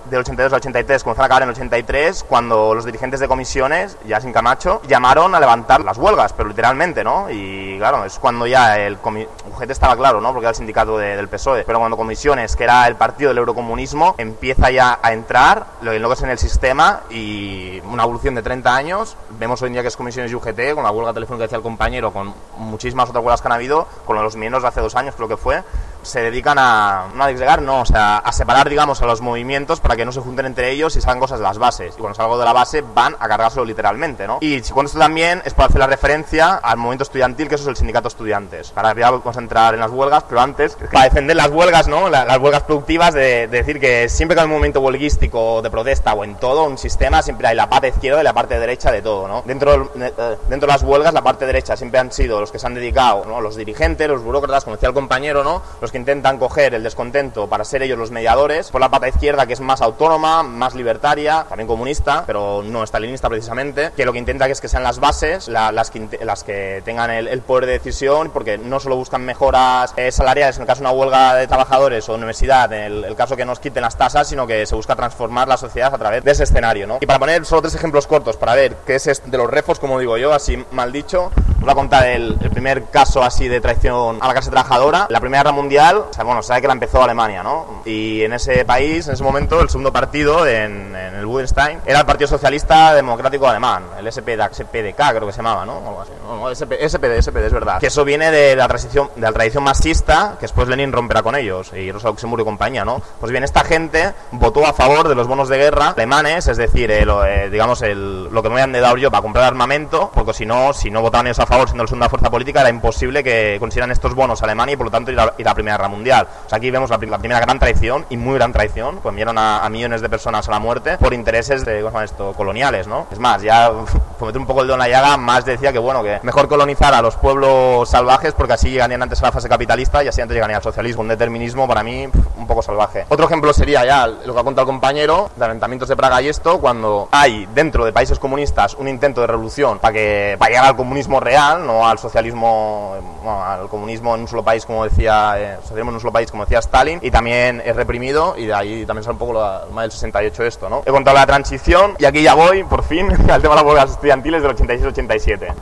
del 82 al 83 comenzó a acabar en el 83 cuando los dirigentes de comisiones, ya sin Camacho, llamaron a levantar las huelgas, pero literalmente, ¿no? Y claro, es cuando ya el UGT estaba claro, ¿no? Porque era el sindicato del PSOE, pero cuando comisiones, que era el partido del eurocomunismo, empieza ya a entrar, lo que es en el sistema y una evolución de 30 años, vemos hoy en día que es comisiones y UGT, con la huelga telefónica que decía el compañero, con muchísimas otras huelgas que han habido, con los miembros de hace dos años creo que fue, se dedican a, no a disgregar, no, o sea, a separar, digamos, a los movimientos para que no se junten entre ellos y salgan cosas de las bases. Y cuando salgo de la base van a cargárselo literalmente, ¿no? Y con esto también es para hacer la referencia al movimiento estudiantil, que eso es el sindicato estudiantes. Ahora ya vamos a entrar en las huelgas, pero antes, para defender las huelgas, ¿no? las huelgas productivas, de, decir que siempre que hay un movimiento huelguístico de protesta o en todo un sistema, siempre hay la parte izquierda y la parte derecha de todo, ¿no? Dentro, eh, dentro de las huelgas, la parte derecha siempre han sido los que se han dedicado, ¿no? Los dirigentes, los burócratas, como decía el compañero, ¿no? Los que intentan coger el descontento para ser ellos los mediadores, por la pata izquierda que es más autónoma, más libertaria, también comunista, pero no estalinista precisamente, que lo que intenta es que sean las bases las, que, tengan el, poder de decisión, porque no solo buscan mejoras eh, salariales en el caso de una huelga de trabajadores o universidad, en el, caso que nos quiten las tasas, sino que se busca transformar la sociedad a través de ese escenario. ¿no? Y para poner solo tres ejemplos cortos para ver qué es de los refos, como digo yo, así mal dicho, voy a contar el, primer caso así de traición a la clase trabajadora. La Primera Guerra Mundial, o sea, bueno, sabe que la empezó Alemania, ¿no? Y en ese país, en ese momento, el segundo partido en, el Budenstein era el Partido Socialista Democrático Alemán, el SPD, SPDK creo que se llamaba, ¿no? Algo así. No, SPD, SPD, es verdad. Que eso viene de la transición, de la tradición marxista, que después Lenin romperá con ellos, y Rosa Luxemburgo y compañía, ¿no? Pues bien, esta gente votó a favor de los bonos de guerra alemanes, es decir, eh, eh, digamos, el, lo que me habían dar yo para comprar armamento, porque si no, si no votaban ellos a favor siendo la segunda fuerza política, era imposible que consiguieran estos bonos a Alemania y por lo tanto ir a, la Primera Guerra Mundial. O sea, aquí vemos la, primera gran traición y muy gran traición, pues enviaron a, millones de personas a la muerte por intereses de, ¿cómo esto? coloniales, ¿no? Es más, ya meter un poco el dedo en la llaga, más decía que bueno, que mejor colonizar a los pueblos salvajes porque así llegarían antes a la fase capitalista y así antes llegarían al socialismo, un determinismo para mí un poco salvaje. Otro ejemplo sería ya lo que ha contado el compañero, de aventamientos de Praga y esto, cuando hay dentro de países comunistas un intento de revolución para que para llegar al comunismo real, no al socialismo, al comunismo en un solo país como decía, eh, socialismo en un solo país como decía Stalin y también es reprimido y de ahí también sale un poco la, más del 68 esto, ¿no? He contado la transición y aquí ya voy, por fin, al tema de las huelgas estudiantiles del 86-87.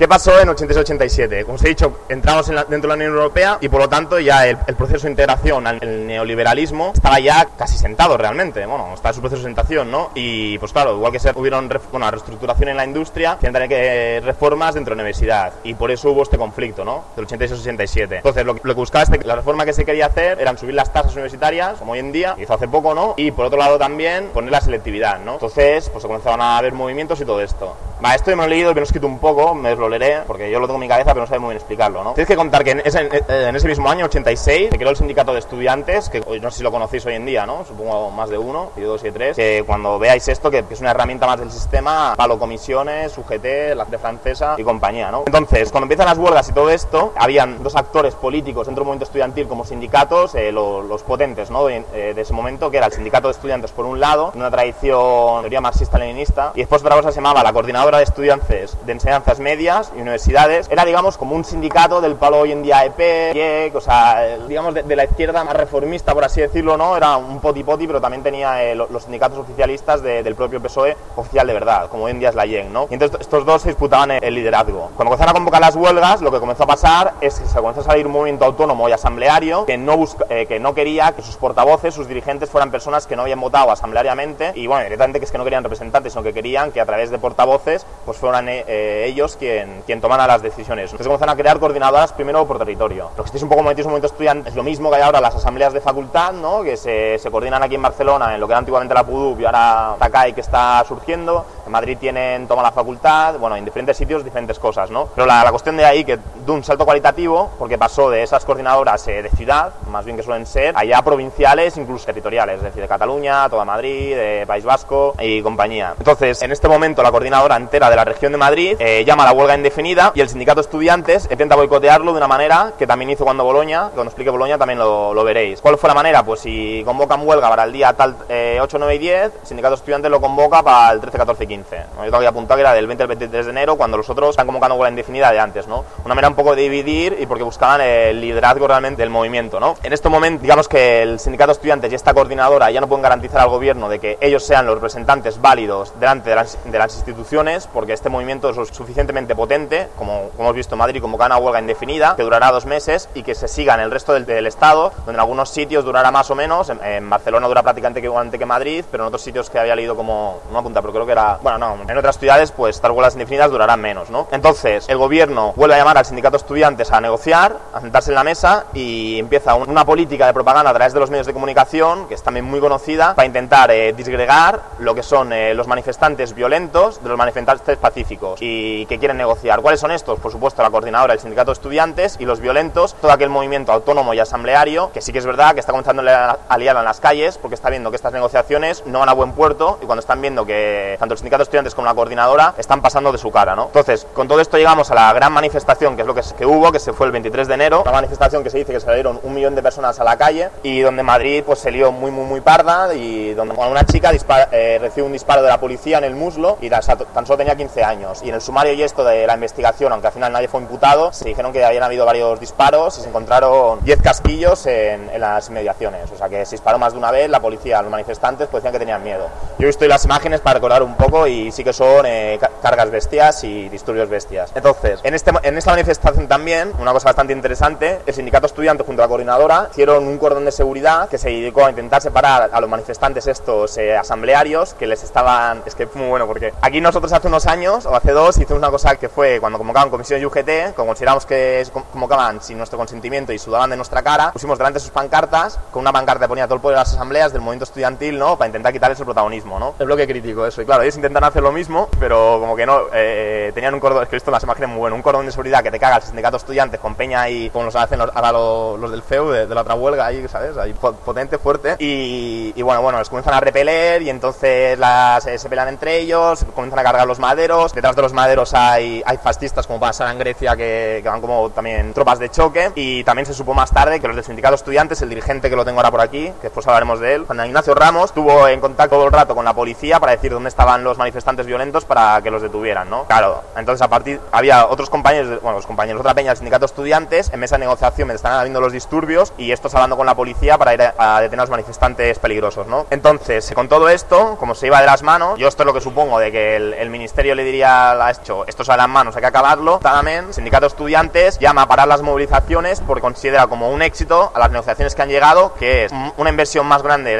¿Qué pasó en 86-87? Como os he dicho, entramos dentro de la Unión Europea y por lo tanto ya el, proceso de integración al neoliberalismo estaba ya casi sentado realmente. Bueno, está en su proceso de sentación, ¿no? Y pues claro, igual que se hubieron bueno, reestructuración en la industria, tener que reformas dentro de la universidad y por eso hubo este conflicto, ¿no? Del 86-87. Entonces, lo, que buscaba este, la reforma que se quería hacer eran subir las tasas universitarias, como hoy en día, hizo hace poco, ¿no? Y por otro lado también poner la selectividad, ¿no? Entonces, pues se comenzaban a haber movimientos y todo esto. Va, esto me lo he leído, me lo he escrito un poco, me lo leeré, porque yo lo tengo en mi cabeza, pero no sabe muy bien explicarlo, ¿no? Tienes que contar que en ese, en ese mismo año, 86, se creó el sindicato de estudiantes, que no sé si lo conocéis hoy en día, ¿no? Supongo más de uno, y dos y tres, que cuando veáis esto, que, es una herramienta más del sistema, palo comisiones, UGT, la de francesa y compañía, ¿no? Entonces, cuando empiezan las huelgas y todo esto, habían dos actores políticos dentro del movimiento estudiantil como sindicatos, eh, los, potentes. De, eh, de, ese momento, que era el sindicato de estudiantes por un lado, una tradición, teoría marxista-leninista, y después otra cosa se llamaba la coordinadora de estudiantes de enseñanzas medias y universidades, era digamos como un sindicato del palo hoy en día EP, IEC, o sea, digamos de, la izquierda más reformista, por así decirlo, ¿no? Era un poti-poti, pero también tenía eh, los sindicatos oficialistas del propio PSOE oficial de verdad, como hoy en día es la IEC, ¿no? Y entonces estos dos se disputaban el, liderazgo. Cuando comenzaron a convocar las huelgas, lo que comenzó a pasar es que se comenzó a salir un movimiento autónomo y asambleario que no, eh, que no quería que sus portavoces, sus dirigentes fueran personas que no habían votado asambleariamente y, bueno, directamente que es que no querían representantes, sino que querían que a través de portavoces pues fueran eh, ellos quien, quien las decisiones. Entonces comenzaron a crear coordinadoras primero por territorio. Lo que estáis un poco metidos un momento es lo mismo que hay ahora las asambleas de facultad, ¿no? que se, coordinan aquí en Barcelona, en lo que era antiguamente la PUDUP y ahora TACAI que está surgiendo. En Madrid tienen Toma la Facultad, bueno, en diferentes sitios diferentes cosas, ¿no? Pero la, cuestión de ahí que notó un salto cualitativo porque pasó de esas coordinadoras eh, de ciudad, más bien que suelen ser, allá provinciales, incluso territoriales, es decir, de Cataluña, toda Madrid, de País Vasco y compañía. Entonces, en este momento la coordinadora de la región de Madrid eh, llama a la huelga indefinida y el sindicato estudiantes intenta boicotearlo de una manera que también hizo cuando Boloña, cuando explique Boloña también lo, lo veréis. ¿Cuál fue la manera? Pues si convocan huelga para el día tal 8, 9 y 10, el sindicato estudiantes lo convoca para el 13, 14 y 15. ¿no? Yo te había apuntado que era del 20 al 23 de enero, cuando los otros están convocando huelga indefinida de antes, ¿no? Una manera un poco de dividir y porque buscaban el liderazgo realmente del movimiento, ¿no? En este momento, digamos que el sindicato estudiantes y esta coordinadora ya no pueden garantizar al gobierno de que ellos sean los representantes válidos delante de las instituciones, porque este movimiento es suficientemente potente, como, como hemos visto en Madrid, convocan una huelga indefinida, que durará dos meses y que se siga en el resto del, del Estado, donde en algunos sitios durará más o menos, en, en Barcelona dura prácticamente igualmente que Madrid, pero en otros sitios que había leído como una punta, pero creo que era, bueno, no, en otras ciudades pues estas huelgas indefinidas durarán menos, ¿no? Entonces, el gobierno vuelve a llamar al sindicato estudiantes a negociar, a sentarse en la mesa y empieza un, una política de propaganda a través de los medios de comunicación, que es también muy conocida, para intentar eh, disgregar lo que son eh, los manifestantes violentos de los manifestantes pacíficos y que quieren negociar. ¿Cuáles son estos? Por supuesto, la coordinadora del sindicato estudiantes y los violentos, todo aquel movimiento autónomo y asambleario, que sí que es verdad que está comenzando a liar en las calles porque está viendo que estas negociaciones no van a buen puerto y cuando están viendo que tanto el sindicato de estudiantes como la coordinadora están pasando de su cara, ¿no? Entonces, con todo esto llegamos a la gran manifestación que es lo que, que hubo, que se fue el 23 de enero, una manifestación que se dice que salieron un millón de personas a la calle y donde Madrid pues se lió muy muy muy parda y donde una chica dispara, eh, recibe un disparo de la policía en el muslo y tan solo tenía 15 años y en el sumario y esto de la investigación, aunque al final nadie fue imputado, se dijeron que habían habido varios disparos y se encontraron 10 casquillos en, en las inmediaciones, o sea que se disparó más de una vez, la policía, los manifestantes pues decían que tenían miedo. Yo he visto las imágenes para recordar un poco y sí que son eh, cargas bestias y disturbios bestias. Entonces, en, este, en esta manifestación también, una cosa bastante interesante, el sindicato estudiante junto a la coordinadora hicieron un cordón de seguridad que se dedicó a intentar separar a los manifestantes estos eh, asamblearios que les estaban... Es que muy bueno porque aquí nosotros hace unos años o hace dos hicimos una cosa que fue cuando convocaban comisiones UGT, como consideramos que convocaban sin nuestro consentimiento y sudaban de nuestra cara, pusimos delante sus pancartas, con una pancarta ponía todo el poder de las asambleas del movimiento estudiantil, ¿no? Para intentar quitarles el protagonismo, ¿no? El bloque crítico, eso. Y claro, ellos intentan hacer lo mismo, pero como que no, eh, tenían un cordón, es que he visto las imágenes muy bueno, un cordón de seguridad que te caga el sindicato estudiantes con Peña y como los hacen los, ahora los, los del FEU, de, de, la otra huelga ahí, ¿sabes? Ahí potente, fuerte. Y, y, bueno, bueno, les comienzan a repeler y entonces las, eh, se pelean entre ellos, comienzan a cargar los maderos. Detrás de los maderos hay, hay fascistas como pasa en Grecia que, que van como también tropas de choque. Y también se supo más tarde que los del sindicato estudiantes, el dirigente que lo tengo ahora por aquí, que después hablaremos de él, Juan Ignacio Ramos, estuvo en contacto todo el rato con la policía para decir dónde estaban los manifestantes violentos para que los detuvieran, ¿no? Claro, entonces a partir había otros compañeros, bueno, los compañeros, otra peña del sindicato estudiantes en mesa de negociación me están habiendo los disturbios y estos hablando con la policía para ir a, a detener a los manifestantes peligrosos, ¿no? Entonces, con todo esto, como se iba de las manos, yo esto es lo que supongo de que el, el ministerio le diría a hecho, esto se de las manos, hay que acabarlo, también, sindicato estudiantes llama a parar las movilizaciones porque considera como un éxito a las negociaciones que han llegado, que es una inversión más grande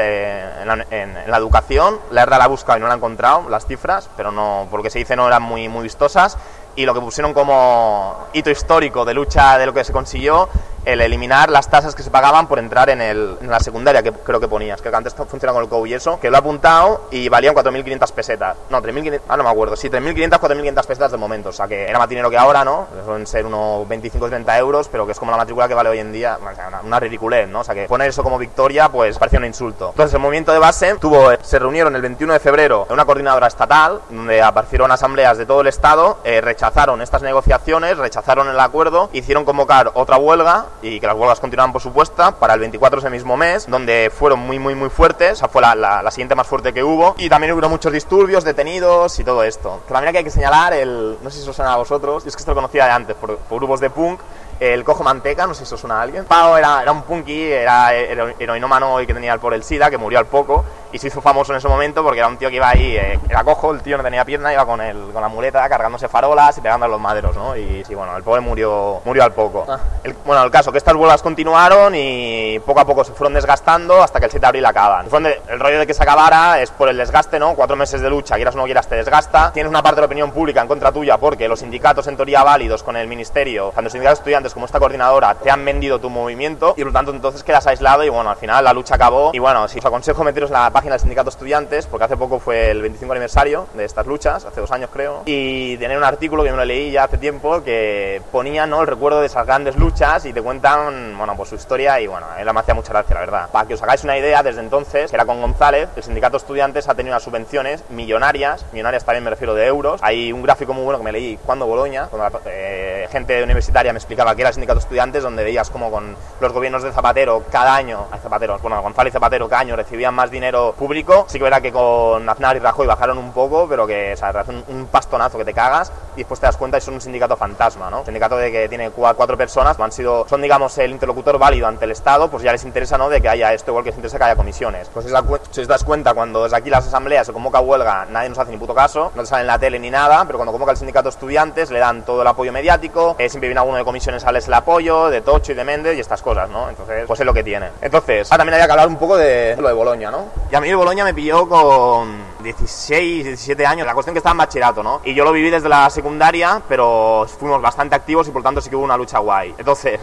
en la, en, en la educación, la verdad la ha buscado y no la ha encontrado, las cifras, pero no, porque se dice no eran muy, muy vistosas, y lo que pusieron como hito histórico de lucha de lo que se consiguió el eliminar las tasas que se pagaban por entrar en, el, en la secundaria, que creo que ponías, que antes funcionaba con el COU y eso, que lo he apuntado y valían 4.500 pesetas. No, 3.500, ah, no me acuerdo, sí, 3.500, 4.500 pesetas de momento, o sea que era más dinero que ahora, ¿no? Suelen ser unos 25 30 euros, pero que es como la matrícula que vale hoy en día, una, ridiculez, ¿no? O sea que poner eso como victoria, pues parecía un insulto. Entonces el movimiento de base tuvo, se reunieron el 21 de febrero en una coordinadora estatal, donde aparecieron asambleas de todo el estado, eh, rechazaron estas negociaciones, rechazaron el acuerdo, hicieron convocar otra huelga y que las huelgas continuaban por supuesto para el 24 de ese mismo mes, donde fueron muy muy muy fuertes, o sea, fue la, la, siguiente más fuerte que hubo, y también hubo muchos disturbios, detenidos y todo esto. Que también hay que señalar, el, no sé si os suena a vosotros, es que esto lo conocía de antes por, grupos de punk, el Cojo Manteca, no sé si os suena a alguien. Pau era, era un punky, era heroinómano y que tenía por el SIDA, que murió al poco, y se hizo famoso en ese momento porque era un tío que iba ahí, eh, era cojo, el tío no tenía pierna, iba con, el, con la muleta cargándose farolas y pegando a los maderos, ¿no? Y sí, bueno, el pobre murió, murió al poco. Ah. El, bueno, el caso que estas huelgas continuaron y poco a poco se fueron desgastando hasta que el 7 de abril acaban. El, el rollo de que se acabara es por el desgaste, ¿no? Cuatro meses de lucha, quieras o no quieras, te desgasta. Tienes una parte de la opinión pública en contra tuya porque los sindicatos en teoría válidos con el ministerio, tanto sindicatos estudiantes como esta coordinadora, te han vendido tu movimiento y por lo tanto entonces quedas aislado y bueno, al final la lucha acabó y bueno, si os aconsejo meteros en la parte página del sindicato estudiantes, porque hace poco fue el 25 aniversario de estas luchas, hace dos años creo, y tener un artículo que me lo leí ya hace tiempo que ponía ¿no? el recuerdo de esas grandes luchas y te cuentan bueno, pues su historia y bueno, a él me hacía mucha gracia, la verdad. Para que os hagáis una idea, desde entonces, que era con González, el sindicato estudiantes ha tenido unas subvenciones millonarias, millonarias también me refiero de euros. Hay un gráfico muy bueno que me leí cuando Boloña, cuando la eh, gente universitaria me explicaba que era el sindicato estudiantes, donde veías como con los gobiernos de Zapatero cada año, Zapatero, bueno, González y Zapatero cada año recibían más dinero público. Sí que verá que con Aznar y Rajoy bajaron un poco, pero que o sea, un, un pastonazo que te cagas y después te das cuenta y son un sindicato fantasma, ¿no? Un sindicato de que tiene cuatro personas, han sido, son digamos el interlocutor válido ante el Estado, pues ya les interesa, ¿no? De que haya esto, igual que les interesa que haya comisiones. Pues si os das cuenta, cuando desde aquí las asambleas se convoca huelga, nadie nos hace ni puto caso, no te sale en la tele ni nada, pero cuando convoca el sindicato estudiantes le dan todo el apoyo mediático, eh, siempre viene alguno de comisiones sales el apoyo, de Tocho y de Méndez y estas cosas, ¿no? Entonces, pues es lo que tiene. Entonces, ahora también había que hablar un poco de lo de Boloña, ¿no? Y a mí el Boloña me pilló con 16, 17 años, la cuestión que estaba en bachillerato, ¿no? Y yo lo viví desde la secundaria, pero fuimos bastante activos y por tanto sí que hubo una lucha guay. Entonces,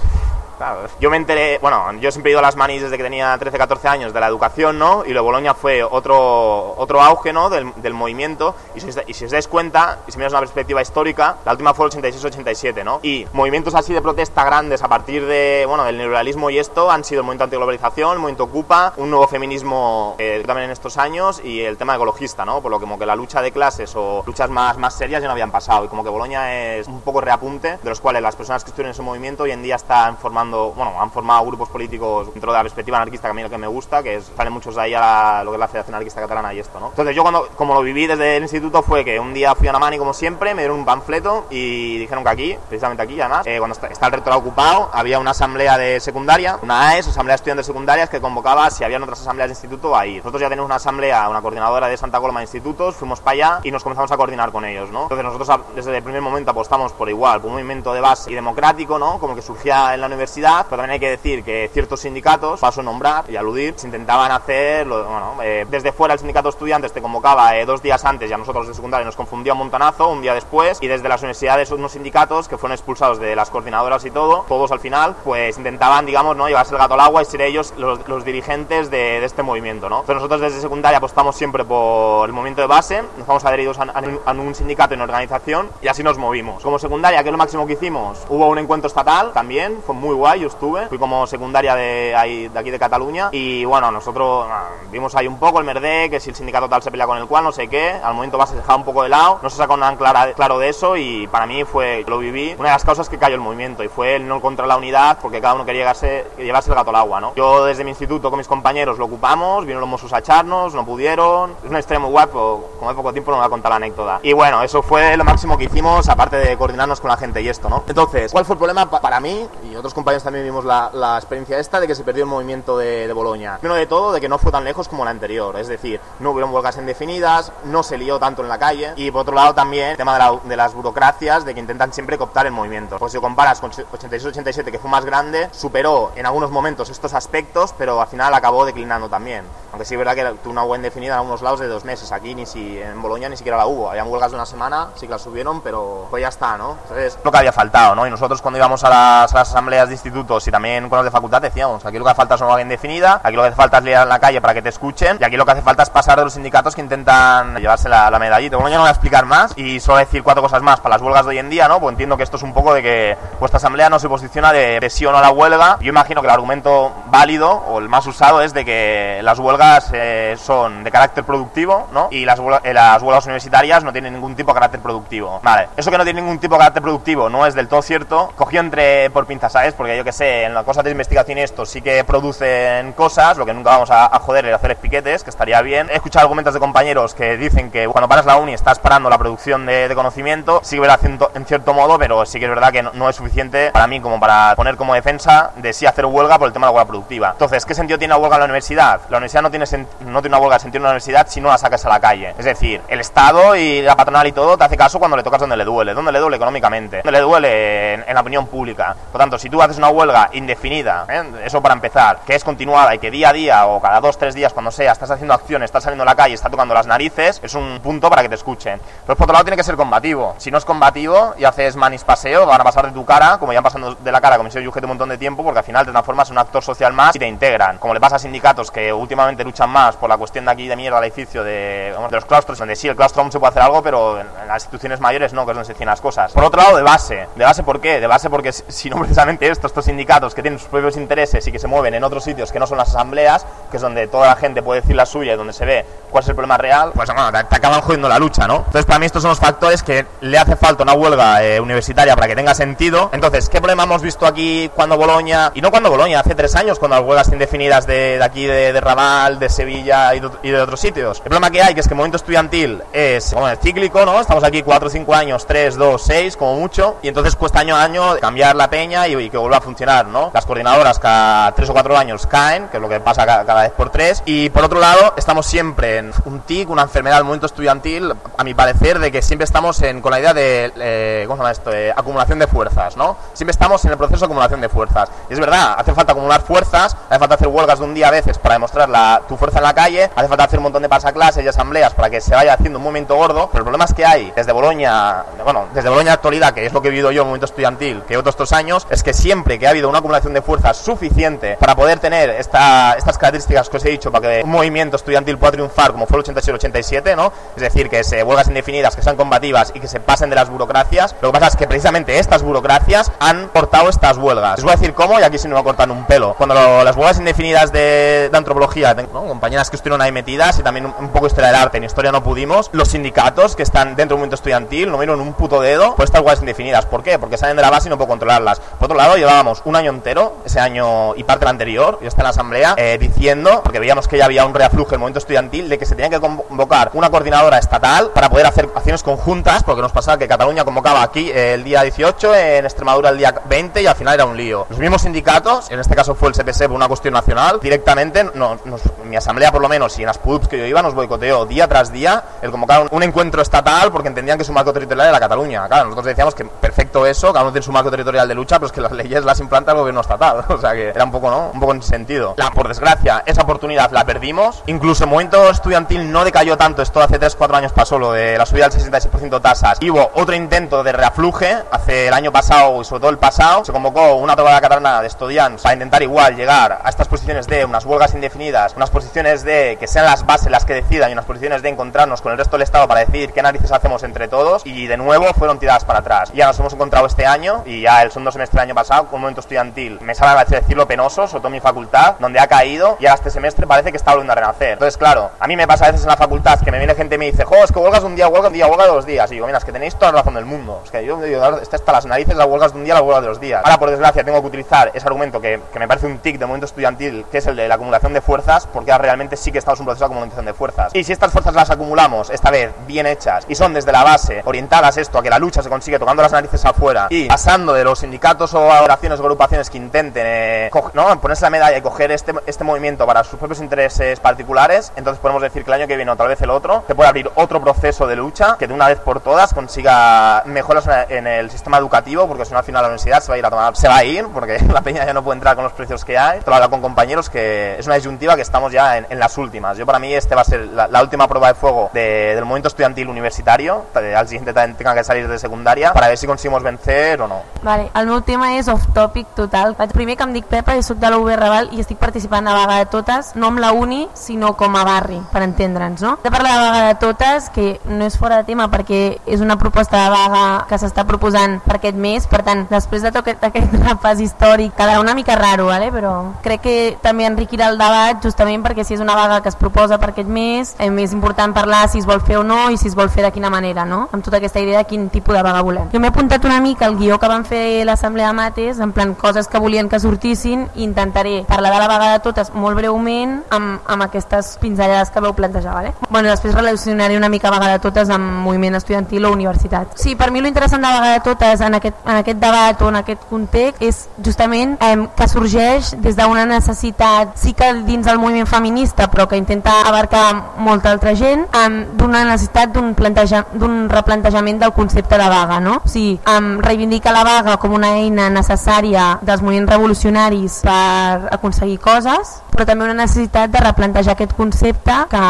Claro, yo me enteré, bueno, yo siempre he ido a las manis desde que tenía 13, 14 años de la educación, ¿no? Y lo de Boloña fue otro, otro auge, ¿no? Del, del movimiento. Y si, y si os dais cuenta, y si miras una perspectiva histórica, la última fue el 86-87, ¿no? Y movimientos así de protesta grandes a partir de, bueno, del neoliberalismo y esto han sido el movimiento antiglobalización, el movimiento Ocupa, un nuevo feminismo eh, también en estos años y el tema ecologista, ¿no? Por lo que como que la lucha de clases o luchas más, más serias ya no habían pasado. Y como que Boloña es un poco reapunte de los cuales las personas que estuvieron en ese movimiento hoy en día están formando bueno, han formado grupos políticos dentro de la perspectiva anarquista que a mí lo que me gusta, que es, salen muchos de ahí a lo que es la Federación Anarquista Catalana y esto, ¿no? Entonces yo cuando, como lo viví desde el instituto fue que un día fui a una mani como siempre, me dieron un panfleto y dijeron que aquí, precisamente aquí además, eh, cuando está, está, el rectorado ocupado, había una asamblea de secundaria, una AES, asamblea de estudiantes secundarias, que convocaba si habían otras asambleas de instituto ahí. Nosotros ya tenemos una asamblea, una coordinadora de Santa Coloma de institutos, fuimos para allá y nos comenzamos a coordinar con ellos, ¿no? Entonces nosotros desde el primer momento apostamos por igual, por un movimiento de base y democrático, ¿no? Como que surgía en la universidad, pero también hay que decir que ciertos sindicatos, paso a nombrar y aludir, se intentaban hacer, bueno, eh, desde fuera el sindicato estudiantes te convocaba eh, dos días antes y a nosotros de secundaria nos confundía un montonazo, un día después, y desde las universidades unos sindicatos que fueron expulsados de las coordinadoras y todo, todos al final, pues intentaban, digamos, ¿no? llevarse el gato al agua y ser ellos los, los dirigentes de, de, este movimiento, ¿no? Entonces nosotros desde secundaria apostamos siempre por el movimiento de base, nos vamos adheridos a, a, a un sindicato en organización y así nos movimos. Como secundaria, que es lo máximo que hicimos, hubo un encuentro estatal también, fue muy guay, yo estuve, fui como secundaria de, ahí, de aquí de Cataluña y bueno, nosotros vimos ahí un poco el merde, que si el sindicato tal se pelea con el cual, no sé qué, al momento base se dejaba un poco de lado, no se sacó nada clara, claro de eso y para mí fue, lo viví, una de las causas que cayó el movimiento y fue el no contra la unidad porque cada uno quería llegarse, llevarse el gato al agua, ¿no? Yo desde mi instituto con mis compañeros lo ocupamos, vinieron los Mossos a echarnos, no pudieron, es historia muy guapo, como hay poco tiempo no voy a contar la anécdota. Y bueno, eso fue lo máximo que hicimos, aparte de coordinarnos con la gente y esto, ¿no? Entonces, ¿cuál fue el problema pa para mí? Y otros compañeros también vimos la, la experiencia esta de que se perdió el movimiento de, de Boloña. Primero de todo, de que no fue tan lejos como la anterior, es decir, no hubieron huelgas indefinidas, no se lió tanto en la calle y por otro lado también el tema de, la, de las burocracias, de que intentan siempre cooptar el movimiento. Pues si comparas con 86-87 que fue más grande, superó en algunos momentos estos aspectos, pero al final acabó declinando también. Aunque sí es verdad que tuvo una huelga indefinida en algunos lados de dos meses, aquí ni si en Boloña ni siquiera la hubo, habían huelgas de una semana, sí que la subieron, pero pues ya está, ¿no? Entonces, lo que había faltado, ¿no? Y nosotros cuando íbamos a las, a las asambleas institutos y también con los de facultad decíamos, aquí lo que hace falta es una huelga indefinida, aquí lo que hace falta es liar en la calle para que te escuchen y aquí lo que hace falta es pasar de los sindicatos que intentan llevarse la, la medallita. Bueno, ya no voy a explicar más y solo decir cuatro cosas más para las huelgas de hoy en día, ¿no? Pues entiendo que esto es un poco de que vuestra asamblea no se posiciona de presión a la huelga. Yo imagino que el argumento válido o el más usado es de que las huelgas eh, son de carácter productivo, ¿no? Y las, eh, las huelgas universitarias no tienen ningún tipo de carácter productivo. Vale, eso que no tiene ningún tipo de carácter productivo no es del todo cierto. Cogió entre por pinzas, ¿sabes? Porque yo que sé, en las cosas de investigación esto sí que producen cosas, lo que nunca vamos a, joder es hacer piquetes, que estaría bien. He escuchado argumentos de compañeros que dicen que cuando paras la uni estás parando la producción de, conocimiento, sí que verá en cierto modo, pero sí que es verdad que no, es suficiente para mí como para poner como defensa de sí hacer huelga por el tema de la huelga productiva. Entonces, ¿qué sentido tiene la huelga en la universidad? La universidad no tiene, no tiene una huelga de sentido en la universidad si no la sacas a la calle. Es decir, el Estado y la patronal y todo te hace caso cuando le tocas donde le duele. ¿Dónde le duele económicamente? ¿Dónde le duele en, en la opinión pública? Por tanto, si tú haces haces una huelga indefinida, ¿eh? eso para empezar, que es continuada y que día a día o cada dos, tres días, cuando sea, estás haciendo acciones, estás saliendo a la calle, está tocando las narices, es un punto para que te escuchen. Pero por otro lado tiene que ser combativo. Si no es combativo y haces manis paseo, van a pasar de tu cara, como ya han pasado de la cara como si yo un montón de tiempo, porque al final te transformas en un actor social más y te integran. Como le pasa a sindicatos que últimamente luchan más por la cuestión de aquí de mierda, el edificio de, de los claustros, donde sí, el claustro aún se puede hacer algo, pero en, las instituciones mayores no, que es donde se deciden las cosas. Por otro lado, de base. ¿De base por qué? De base porque si no precisamente esto, estos sindicatos que tienen sus propios intereses y que se mueven en otros sitios que no son las asambleas, que es donde toda la gente puede decir la suya y donde se ve cuál es el problema real, pues bueno, te, acaban jodiendo la lucha, ¿no? Entonces, para mí estos son los factores que le hace falta una huelga eh, universitaria para que tenga sentido. Entonces, ¿qué problema hemos visto aquí cuando Boloña, y no cuando Boloña, hace tres años, cuando las huelgas indefinidas de, de aquí de, de, Raval, de Sevilla y de, y de, otros sitios? El problema que hay que es que el movimiento estudiantil es el cíclico, ¿no? Estamos aquí cuatro cinco años, tres, dos, seis, como mucho, y entonces cuesta año a año cambiar la peña y, y, que vuelva a funcionar, ¿no? Las coordinadoras cada tres o cuatro años caen, que es lo que pasa cada, vez por tres, y por otro lado, estamos siempre en un TIC, una enfermedad del movimiento estudiantil, a mi parecer, de que siempre estamos en, con la idea de, eh, ¿cómo se llama esto?, de acumulación de fuerzas, ¿no? Siempre estamos en el proceso de acumulación de fuerzas. Y es verdad, hace falta acumular fuerzas, hace falta hacer huelgas de un día a veces para demostrar la, tu fuerza en la calle, hace falta hacer un montón de pasaclases y asambleas para que se vaya haciendo un movimiento gordo, pero el problema es que hay, desde Boloña, bueno, desde Boloña actualidad, que es lo que he vivido yo en movimiento estudiantil, que otros estos años, es que siempre que ha habido una acumulación de fuerzas suficiente para poder tener esta, estas características que os he dicho, para que un movimiento estudiantil pueda triunfar, como fue el 86-87, ¿no? Es decir, que se huelgas indefinidas, que sean combativas y que se pasen de las burocracias. Lo que pasa es que precisamente estas burocracias han cortado estas huelgas. Les voy a decir cómo y aquí sí me va a cortar un pelo. Cuando lo, las huelgas indefinidas de, de antropología, tengo ¿no? compañeras que estuvieron ahí metidas y también un, un, poco historia del arte, en historia no pudimos, los sindicatos que están dentro del movimiento estudiantil no vieron un puto dedo por estas huelgas indefinidas. ¿Por qué? Porque salen de la base y no puedo controlarlas. Por otro lado, llevábamos un año entero, ese año y parte del anterior, yo estaba en la asamblea, eh, diciendo, porque veíamos que ya había un reaflujo en el movimiento estudiantil, de que se tenía que convocar una coordinadora estatal para poder hacer acciones conjuntas, porque nos pasaba que Cataluña convocaba aquí eh, el día 18, en Extremadura el día 20 y al final era un lío. Los mismos sindicatos, en este caso fue el CPS por una cuestión nacional, directamente, no, nos, mi asamblea por lo menos y en las PUDs que yo iba, nos boicoteó día tras día el convocar un, un, encuentro estatal porque entendían que su marco territorial era Cataluña. Claro, nosotros decíamos que perfecto eso, cada uno tiene su marco territorial de lucha, pero es que las leyes las implanta el gobierno estatal. o sea que era un poco, ¿no? Un poco en sentido. La, por desgracia, esa oportunidad la perdimos. Incluso el movimiento estudiantil no decayó tanto, esto hace 3-4 años pasó, lo de la subida del 66% tasas. Y hubo otro intento de reafluje hace el año pasado y sobre todo el pasado. Se convocó una trobada catalana de estudiantes para intentar igual llegar a estas posiciones de unas huelgas indefinidas, unas posiciones de que sean las bases las que decidan y unas posiciones de encontrarnos con el resto del Estado para decidir qué narices hacemos entre todos. Y de nuevo fueron tiradas para atrás. Ya nos hemos encontrado este año y ya el segundo semestre del año pasado un momento estudiantil. Me sale a decirlo penoso, sobre todo mi facultad, donde ha caído y ahora este semestre parece que está volviendo a renacer. Entonces, claro, a mí me pasa a veces en la facultad que me viene gente y me dice, jo, es que huelgas un día, huelga un día, huelga de dos días. Y digo, mira, es que tenéis toda la razón del mundo. Es que yo, yo está hasta las narices las huelgas de un día, las huelgas de dos días. Ahora, por desgracia, tengo que utilizar ese argumento que, que me parece un tic de momento estudiantil, que es el de la acumulación de fuerzas, porque ahora realmente sí que estamos en un proceso de acumulación de fuerzas. Y si estas fuerzas las acumulamos, esta vez bien hechas, y son desde la base orientadas esto a que la lucha se consigue tocando las narices afuera y pasando de los sindicatos o oraciones o agrupaciones que intenten eh, ¿no? ponerse la medalla y coger este, este movimiento para sus propios intereses particulares, entonces podemos decir que el año que viene o tal vez el otro, se puede abrir otro proceso de lucha que de una vez por todas consiga mejoras en el sistema educativo, porque si no al final la universidad se va a ir a tomar, se va a ir, porque la peña ya no puede entrar con los precios que hay. Te lo hablo con compañeros que es una disyuntiva que estamos ya en, en las últimas. Yo para mí este va a ser la, la última prueba de fuego de, del movimiento estudiantil universitario, al siguiente tenga que salir de secundaria, para ver si conseguimos vencer o no. Vale, el meu tema és off-topic total. Primer que em dic Pepa i soc de la UB Raval i estic participant a vaga de totes, no amb la uni, sinó com a barri, per entendre'ns, no? De parlar de vaga de totes, que no és fora de tema perquè és una proposta de vaga que s'està proposant per aquest mes, per tant, després de tot aquest repàs històric, quedarà una mica raro, vale? però crec que també enriquirà el debat justament perquè si és una vaga que es proposa per aquest mes, eh, és important parlar si es vol fer o no i si es vol fer de quina manera, no? amb tota aquesta idea de quin tipus de vaga volem. Jo m'he apuntat una mica el guió que van fer l'Assemblea de Mates, en plan coses que volien que sortissin i intentaré parlar de la vaga de totes molt breument amb, amb aquestes pinzellades que veu plantejar. Vale? Bueno, després relacionaré una mica vaga de totes amb moviment estudiantil o universitat. Sí, per mi lo interessant de vaga de totes en aquest, en aquest debat o en aquest context és justament eh, que sorgeix des d'una necessitat, sí que dins del moviment feminista, però que intenta abarcar molta altra gent, eh, d'una necessitat d'un replantejament del concepte de vaga. No? O sigui, eh, reivindica la vaga com una eina necessària necessària dels moviments revolucionaris per aconseguir coses, però també una necessitat de replantejar aquest concepte que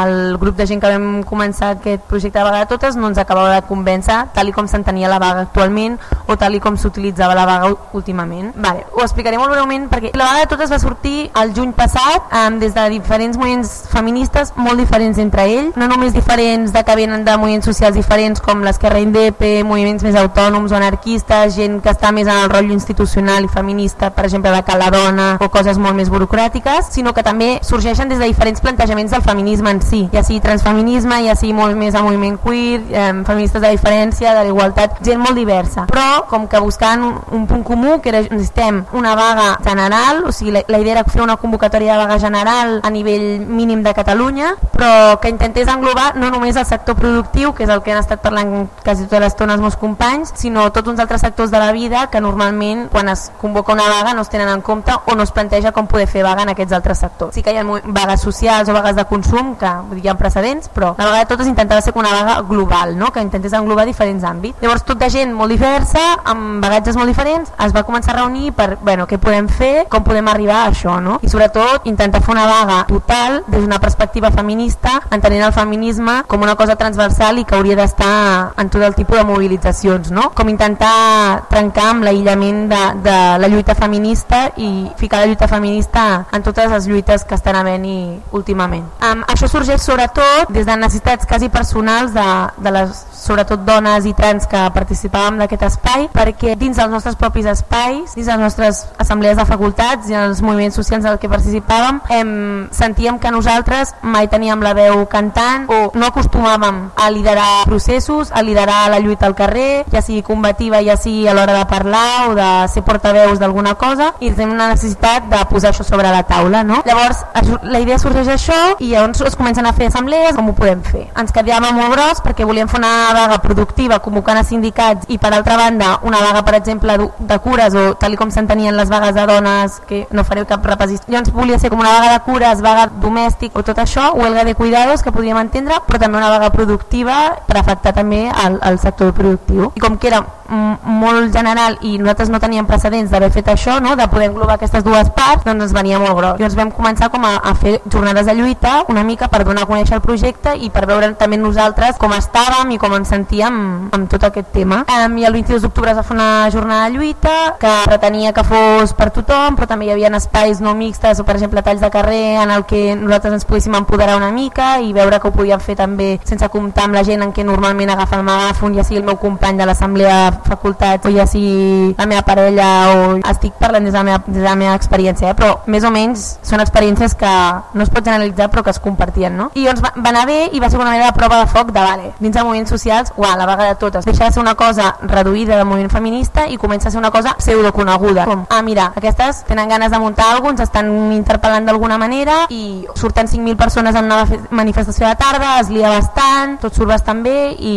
el grup de gent que vam començar aquest projecte de vaga de totes no ens acabava de convèncer tal com s'entenia la vaga actualment o tal com s'utilitzava la vaga últimament. Vale, ho explicaré molt breument perquè la vaga de totes va sortir el juny passat eh, des de diferents moviments feministes molt diferents entre ells, no només diferents de que venen de moviments socials diferents com l'esquerra indepe, moviments més autònoms o anarquistes, gent que està més en el rotllo institucional i feminista, per exemple de Cala Dona o coses molt més burocràtiques, sinó que també sorgeixen des de diferents plantejaments del feminisme en si, ja sigui transfeminisme, ja sigui molt més a moviment queer, eh, feministes de diferència, de l'igualtat, gent molt diversa. Però com que buscant un, un punt comú, que era, necessitem una vaga general, o sigui, la, la idea era fer una convocatòria de vaga general a nivell mínim de Catalunya, però que intentés englobar no només el sector productiu, que és el que han estat parlant quasi tota l'estona els meus companys, sinó tots uns altres sectors de la vida que normalment quan es convoca una vaga no es tenen en compte o no es planteja com poder fer vaga en aquests altres sectors. Sí que hi ha vagues socials o vagues de consum que hi ha precedents, però la vaga de totes intentava ser una vaga global, no? que intentés englobar diferents àmbits. Llavors tot de gent molt diversa, amb bagatges molt diferents, es va començar a reunir per bueno, què podem fer, com podem arribar a això, no? i sobretot intentar fer una vaga total des d'una perspectiva feminista, entenent el feminisme com una cosa transversal i que hauria d'estar en tot el tipus de mobilitzacions, no? com intentar trencar amb l'aïllament de, de la lluita feminista i ficar la lluita feminista en totes les lluites que estan havent-hi últimament. Um, això sorgeix sobretot des de necessitats quasi personals de, de les sobretot dones i trans que participàvem d'aquest espai, perquè dins dels nostres propis espais, dins les nostres assemblees de facultats i els moviments socials en què participàvem, em, sentíem que nosaltres mai teníem la veu cantant o no acostumàvem a liderar processos, a liderar la lluita al carrer, ja sigui combativa, ja sigui a l'hora de parlar o de ser portaveus d'alguna cosa, i tenim una necessitat de posar això sobre la taula. No? Llavors, la idea sorgeix això i llavors es comencen a fer assemblees, com ho podem fer? Ens quedàvem molt gros perquè volíem fer una vaga productiva convocant a sindicats i per altra banda una vaga per exemple de cures o tal com s'entenien les vagues de dones que no fareu cap repasist llavors volia ser com una vaga de cures, vaga domèstic o tot això, huelga de cuidados que podíem entendre però també una vaga productiva per afectar també el, el sector productiu i com que era molt general i nosaltres no teníem precedents d'haver fet això, no? de poder englobar aquestes dues parts, doncs ens venia molt gros. Llavors vam començar com a, a fer jornades de lluita una mica per donar a conèixer el projecte i per veure també nosaltres com estàvem i com ens sentíem amb tot aquest tema. Um, I el 22 d'octubre es va fer una jornada de lluita que pretenia que fos per tothom, però també hi havia espais no mixtes o per exemple talls de carrer en el que nosaltres ens poguéssim empoderar una mica i veure que ho podíem fer també sense comptar amb la gent en què normalment agafa el megàfon, ja sigui el meu company de l'assemblea facultats o ja sigui la meva parella o estic parlant des de la meva, des de la meva experiència, eh? però més o menys són experiències que no es pot generalitzar però que es compartien. No? I llavors va, va anar bé i va ser una manera de prova de foc de vale, dins de moviments socials, uah, la vaga de totes, deixa de ser una cosa reduïda del moviment feminista i comença a ser una cosa pseudoconeguda. Com, ah, mira, aquestes tenen ganes de muntar alguna ens estan interpel·lant d'alguna manera i surten 5.000 persones en una manifestació de tarda, es lia bastant, tot surt bastant bé i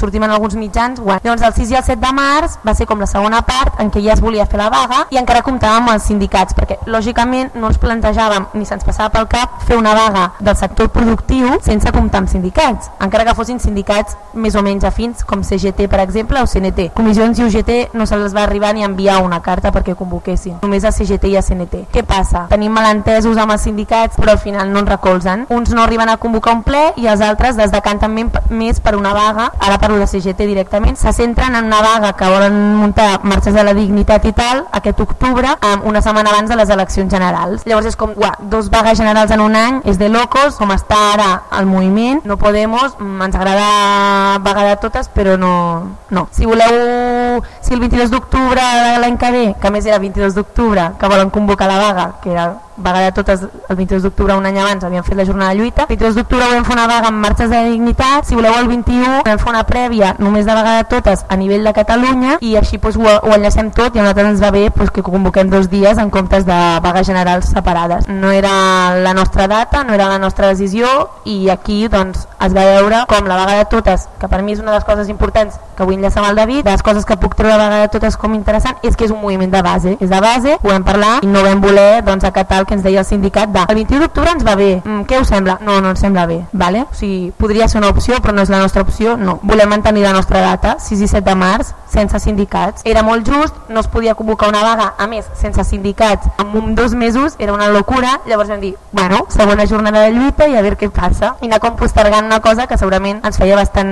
sortim en alguns mitjans. Bueno. Llavors el 6 i el 7 de març va ser com la segona part en què ja es volia fer la vaga i encara comptàvem amb els sindicats perquè lògicament no ens plantejàvem ni se'ns passava pel cap fer una vaga del sector productiu sense comptar amb sindicats, encara que fossin sindicats més o menys afins com CGT per exemple o CNT. Comissions i UGT no se les va arribar ni enviar una carta perquè convoquessin, només a CGT i a CNT. Què passa? Tenim malentesos amb els sindicats però al final no ens recolzen. Uns no arriben a convocar un ple i els altres decanten més per una vaga, ara parlo de CGT directament, se centren en una vaga que volen muntar marxes de la dignitat i tal aquest octubre, una setmana abans de les eleccions generals. Llavors és com, uah, dos vagues generals en un any, és de locos, com està ara el moviment, no Podemos, mm, ens agrada vaga de totes, però no... no. Si voleu, si el 22 d'octubre l'any que ve, que més era el 22 d'octubre, que volen convocar la vaga, que era vaga de totes el 22 d'octubre un any abans havíem fet la jornada de lluita. el 22 d'octubre vam fer una vaga amb marxes de dignitat. Si voleu el 21 vam fer una prèvia només de vaga de totes a nivell de Catalunya i així doncs, ho, ho enllacem tot i a nosaltres ens va bé doncs, que convoquem dos dies en comptes de vagues generals separades. No era la nostra data, no era la nostra decisió i aquí doncs, es va veure com la vaga de totes que per mi és una de les coses importants que vull enllaçar amb el David, de les coses que puc treure la vaga de totes com interessant és que és un moviment de base és de base, ho vam parlar i no vam voler doncs, acatar el que ens deia el sindicat de el 21 d'octubre ens va bé, mm, què us sembla? No, no ens sembla bé, vale? o sigui, podria ser una opció però no és la nostra opció, no. Volem mantenir la nostra data, 6 i 7 de març, sense sindicats. Era molt just, no es podia convocar una vaga, a més, sense sindicats, en un, dos mesos, era una locura, llavors vam dir, bueno, segona jornada de lluita i a veure què passa. I anar com postergant una cosa que segurament ens feia bastant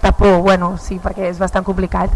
tapor, bueno, sí, perquè és bastant complicat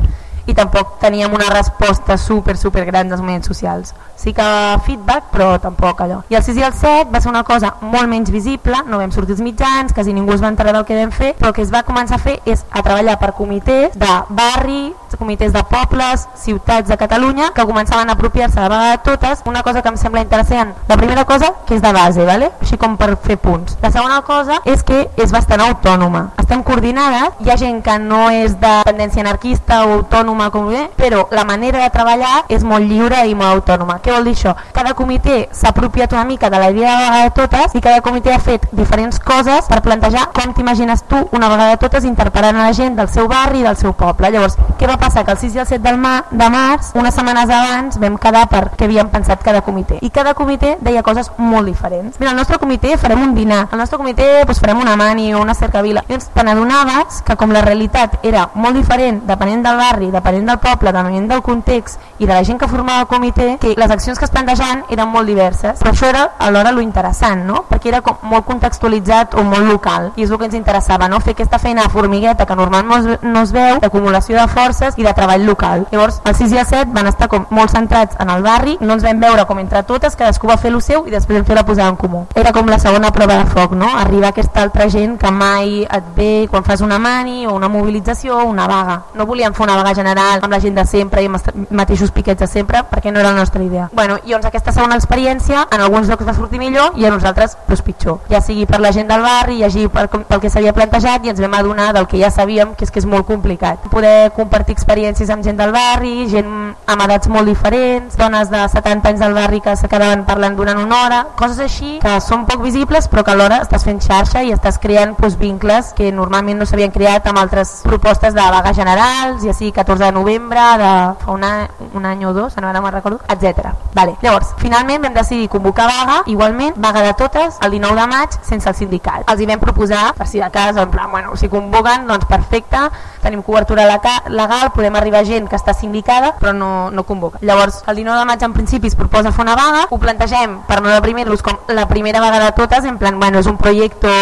i tampoc teníem una resposta super, super gran dels moviments socials. Sí que feedback, però tampoc allò. I el 6 i el 7 va ser una cosa molt menys visible, no vam sortir els mitjans, quasi ningú es va enterar del que vam fer, però el que es va començar a fer és a treballar per comitès de barri, comitès de pobles, ciutats de Catalunya, que començaven a apropiar-se de vegades totes, una cosa que em sembla interessant. La primera cosa, que és de base, ¿vale? així com per fer punts. La segona cosa és que és bastant autònoma. Estem coordinades, hi ha gent que no és de tendència anarquista o autònoma, com bé, però la manera de treballar és molt lliure i molt autònoma. Què vol dir això? Cada comitè s'ha apropiat una mica de la idea de vegada totes i cada comitè ha fet diferents coses per plantejar com t'imagines tu una vegada totes interpretant a la gent del seu barri i del seu poble. Llavors, què va passar? Que el 6 i el 7 del ma de març, unes setmanes abans, vam quedar per què havíem pensat cada comitè. I cada comitè deia coses molt diferents. Mira, al nostre comitè farem un dinar, al nostre comitè doncs, farem una mani o una cercavila. I llavors te n'adonaves que com la realitat era molt diferent depenent del barri, depenent del poble, depenent del context i de la gent que formava el comitè, que les accions que es plantejaven eren molt diverses. Però això era alhora lo interessant, no? perquè era com molt contextualitzat o molt local. I és el que ens interessava, no? fer aquesta feina formigueta que normalment no es, no es veu, d'acumulació de forces i de treball local. Llavors, el 6 i el 7 van estar com molt centrats en el barri, no ens vam veure com entre totes, cadascú va fer el seu i després vam fer la posada en comú. Era com la segona prova de foc, no? arribar aquesta altra gent que mai et ve quan fas una mani o una mobilització o una vaga. No volíem fer una vaga general amb la gent de sempre i amb els mateixos piquets de sempre perquè no era la nostra idea. Bueno, i doncs aquesta segona experiència en alguns llocs va sortir millor i a nosaltres doncs, pitjor. Ja sigui per la gent del barri, ja sigui per, pel que s'havia plantejat i ens vam adonar del que ja sabíem que és que és molt complicat. Poder compartir experiències amb gent del barri, gent amb edats molt diferents, dones de 70 anys del barri que se quedaven parlant durant una hora, coses així que són poc visibles però que alhora estàs fent xarxa i estàs creant doncs, vincles que normalment no s'havien creat amb altres propostes de vaga generals, ja sigui 14 de novembre, de fa un any, un any o dos, no me'n recordo, etc. Vale. Llavors, finalment vam decidir convocar vaga, igualment, vaga de totes, el 19 de maig, sense el sindicat. Els hi vam proposar, per si de cas, en plan, bueno, si convoquen, doncs perfecte, tenim cobertura legal, podem arribar gent que està sindicada, però no, no convoca. Llavors, el 19 de maig en principi es proposa fer una vaga, ho plantegem per no deprimir-los com la primera vaga de totes, en plan, bueno, és un projecte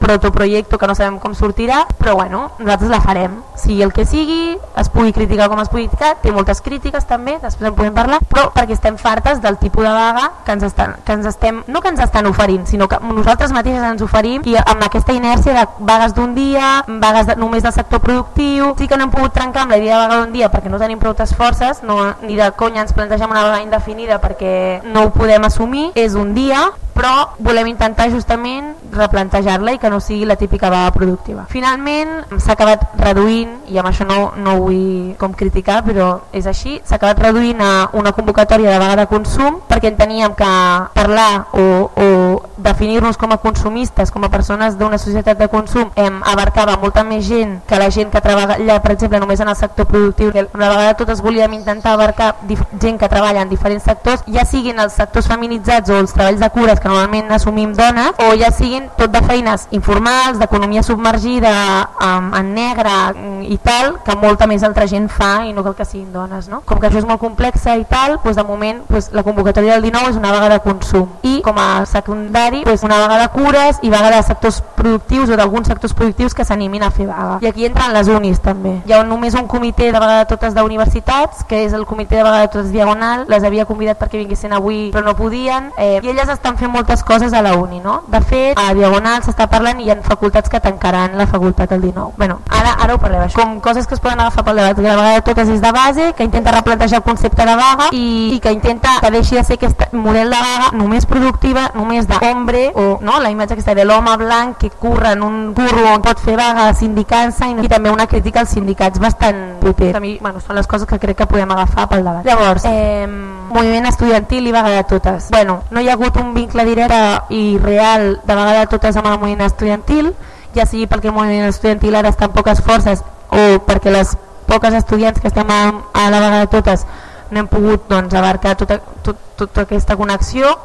protoprojecte que no sabem com sortirà, però bueno, nosaltres la farem. Sigui el que sigui, es pugui criticar com es pugui criticar, té moltes crítiques també, després en podem parlar, però perquè estem fartes del tipus de vaga que ens, estan, que ens estem, no que ens estan oferint, sinó que nosaltres mateixes ens oferim i amb aquesta inèrcia de vagues d'un dia, vagues de, només del sector productiu, sí que no hem pogut trencar amb la idea de vaga d'un dia perquè no tenim prou forces, no, ni de conya ens plantegem una vaga indefinida perquè no ho podem assumir, és un dia, però volem intentar justament replantejar-la i que no sigui la típica vaga productiva. Finalment s'ha acabat reduint, i amb això no, no vull com criticar, però és així, s'ha acabat reduint a una convocatòria de vaga de consum perquè enteníem que parlar o, o definir-nos com a consumistes, com a persones d'una societat de consum, em abarcava molta més gent que la gent que treballa, per exemple, només en el sector productiu. A la vegada totes volíem intentar abarcar gent que treballa en diferents sectors, ja siguin els sectors feminitzats o els treballs de cures que normalment assumim dones, o ja siguin tot de feines informals, d'economia submergida, um, en negre i tal, que molta més altra gent fa i no cal que siguin dones. No? Com que això és molt complex i tal, doncs de moment doncs la convocatòria del 19 és una vaga de consum. I com a secundari, doncs una vaga de cures i vaga de sectors productius o d'alguns sectors productius que s'animin a fer vaga. I aquí entren les unis també. Hi ha només un comitè de vaga de totes d'universitats, que és el comitè de vaga de totes Diagonal, les havia convidat perquè vinguessin avui però no podien, eh, i elles estan fent moltes coses a la uni. No? De fet, a Diagonal s'està parlant i hi ha facultats que tancaran la facultat el 19. Bueno, ara, ara ho parlem, això. Com coses que es poden agafar pel debat, que la vaga de totes és de base, que intenta replantejar el concepte de vaga i, i que intenta que deixi de ser aquest model de vaga només productiva, només d'hombre o no? la imatge aquesta de l'home blanc que curra en un curro on pot fer vaga sindicant-se i, i també una crítica als sindicats bastant potent. A mi, bueno, són les coses que crec que podem agafar pel debat. Llavors, eh, moviment estudiantil i vaga de totes. Bueno, no hi ha hagut un vincle directe i real de vaga de totes amb el moviment estudiantil, ja sigui perquè el moviment estudiantil ara està en poques forces o perquè les poques estudiants que estem a, a la vaga de totes no hem pogut doncs, abarcar tota, tot, tota aquesta connexió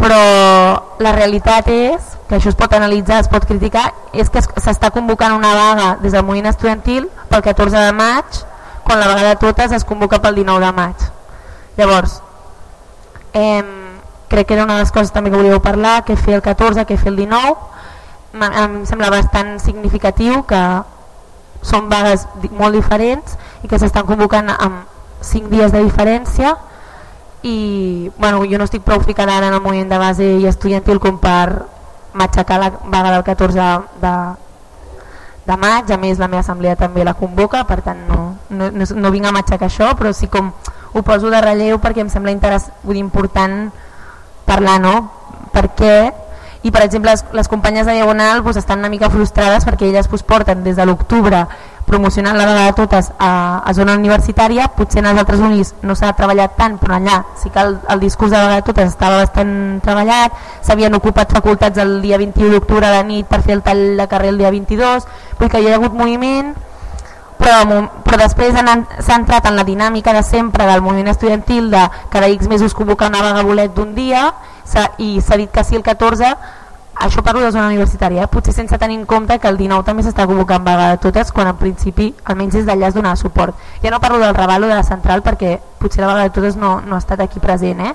però la realitat és, que això es pot analitzar, es pot criticar, és que s'està convocant una vaga des del moviment estudiantil pel 14 de maig, quan la vaga de totes es convoca pel 19 de maig. Llavors, eh, crec que era una de les coses també que volíeu parlar, que fer el 14, que fer el 19, a mi em sembla bastant significatiu que són vagues molt diferents i que s'estan convocant amb 5 dies de diferència i bueno, jo no estic prou ficada ara en el moviment de base i estudiantil com per matxacar la vaga del 14 de, de maig, a més la meva assemblea també la convoca, per tant no, no, no, no vinc a matxacar això, però sí com ho poso de relleu perquè em sembla interès, vull dir, important parlar, no? Per què i per exemple les, les companyes de Diagonal pues, estan una mica frustrades perquè elles pues, porten des de l'octubre promocionant la vegada de totes a, a zona universitària, potser en els altres unis no s'ha treballat tant, però allà sí que el, el discurs de la vegada de totes estava bastant treballat, s'havien ocupat facultats el dia 21 d'octubre a la nit per fer el tall de carrer el dia 22, vull que hi ha hagut moviment, però, però després s'ha entrat en la dinàmica de sempre del moviment estudiantil de cada X mesos convocar una vaga bolet d'un dia i s'ha dit que sí el 14 això parlo de zona universitària, eh? potser sense tenir en compte que el 19 també s'està convocant vaga de totes quan en principi almenys des d'allà es donava suport. Ja no parlo del Raval o de la Central perquè potser la vaga de totes no, no ha estat aquí present, eh?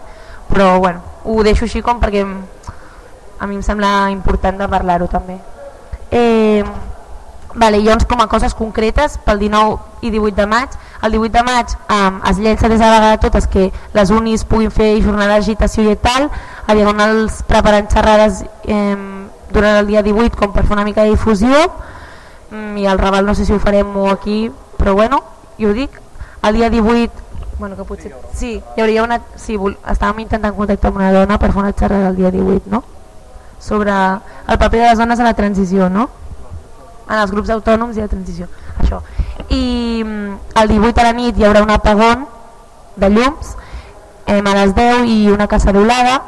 però bueno, ho deixo així com perquè a mi em sembla important de parlar-ho també. Eh, Vale, llavors com a coses concretes pel 19 i 18 de maig el 18 de maig um, es llença des de la vegada totes que les unis puguin fer jornada d'agitació i tal a Diagonals preparant xerrades eh, durant el dia 18 com per fer una mica de difusió mm, i el Raval no sé si ho farem o aquí però bueno, jo ho dic el dia 18 bueno, que potser, sí, hi hauria una, sí, estàvem intentant contactar amb una dona per fer una xerrada el dia 18 no? sobre el paper de les dones a la transició no? en els grups autònoms i de transició això. i mm, el 18 a la nit hi haurà un apagón de llums eh, a les 10 i una cacerolada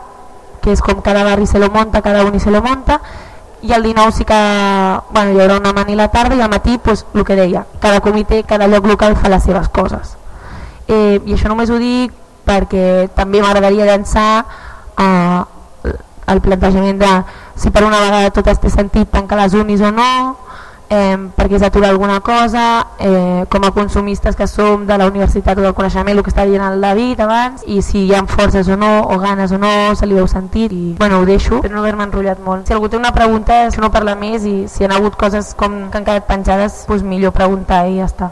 que és com cada barri se lo monta cada un i se lo monta i el 19 sí que bueno, hi haurà una mani la tarda i al matí pues, el que deia, cada comitè, cada lloc local fa les seves coses. Eh, i això només ho dic perquè també m'agradaria llançar eh, el plantejament de si per una vegada tot té sentit tancar les unis o no eh, perquè s'atura alguna cosa, eh, com a consumistes que som de la universitat o del coneixement, el que està dient el David abans, i si hi ha forces o no, o ganes o no, se li veu sentit, i bueno, ho deixo, per no haver-me enrotllat molt. Si algú té una pregunta, és no parlar més, i si hi ha hagut coses com que han quedat penjades, doncs millor preguntar i ja està.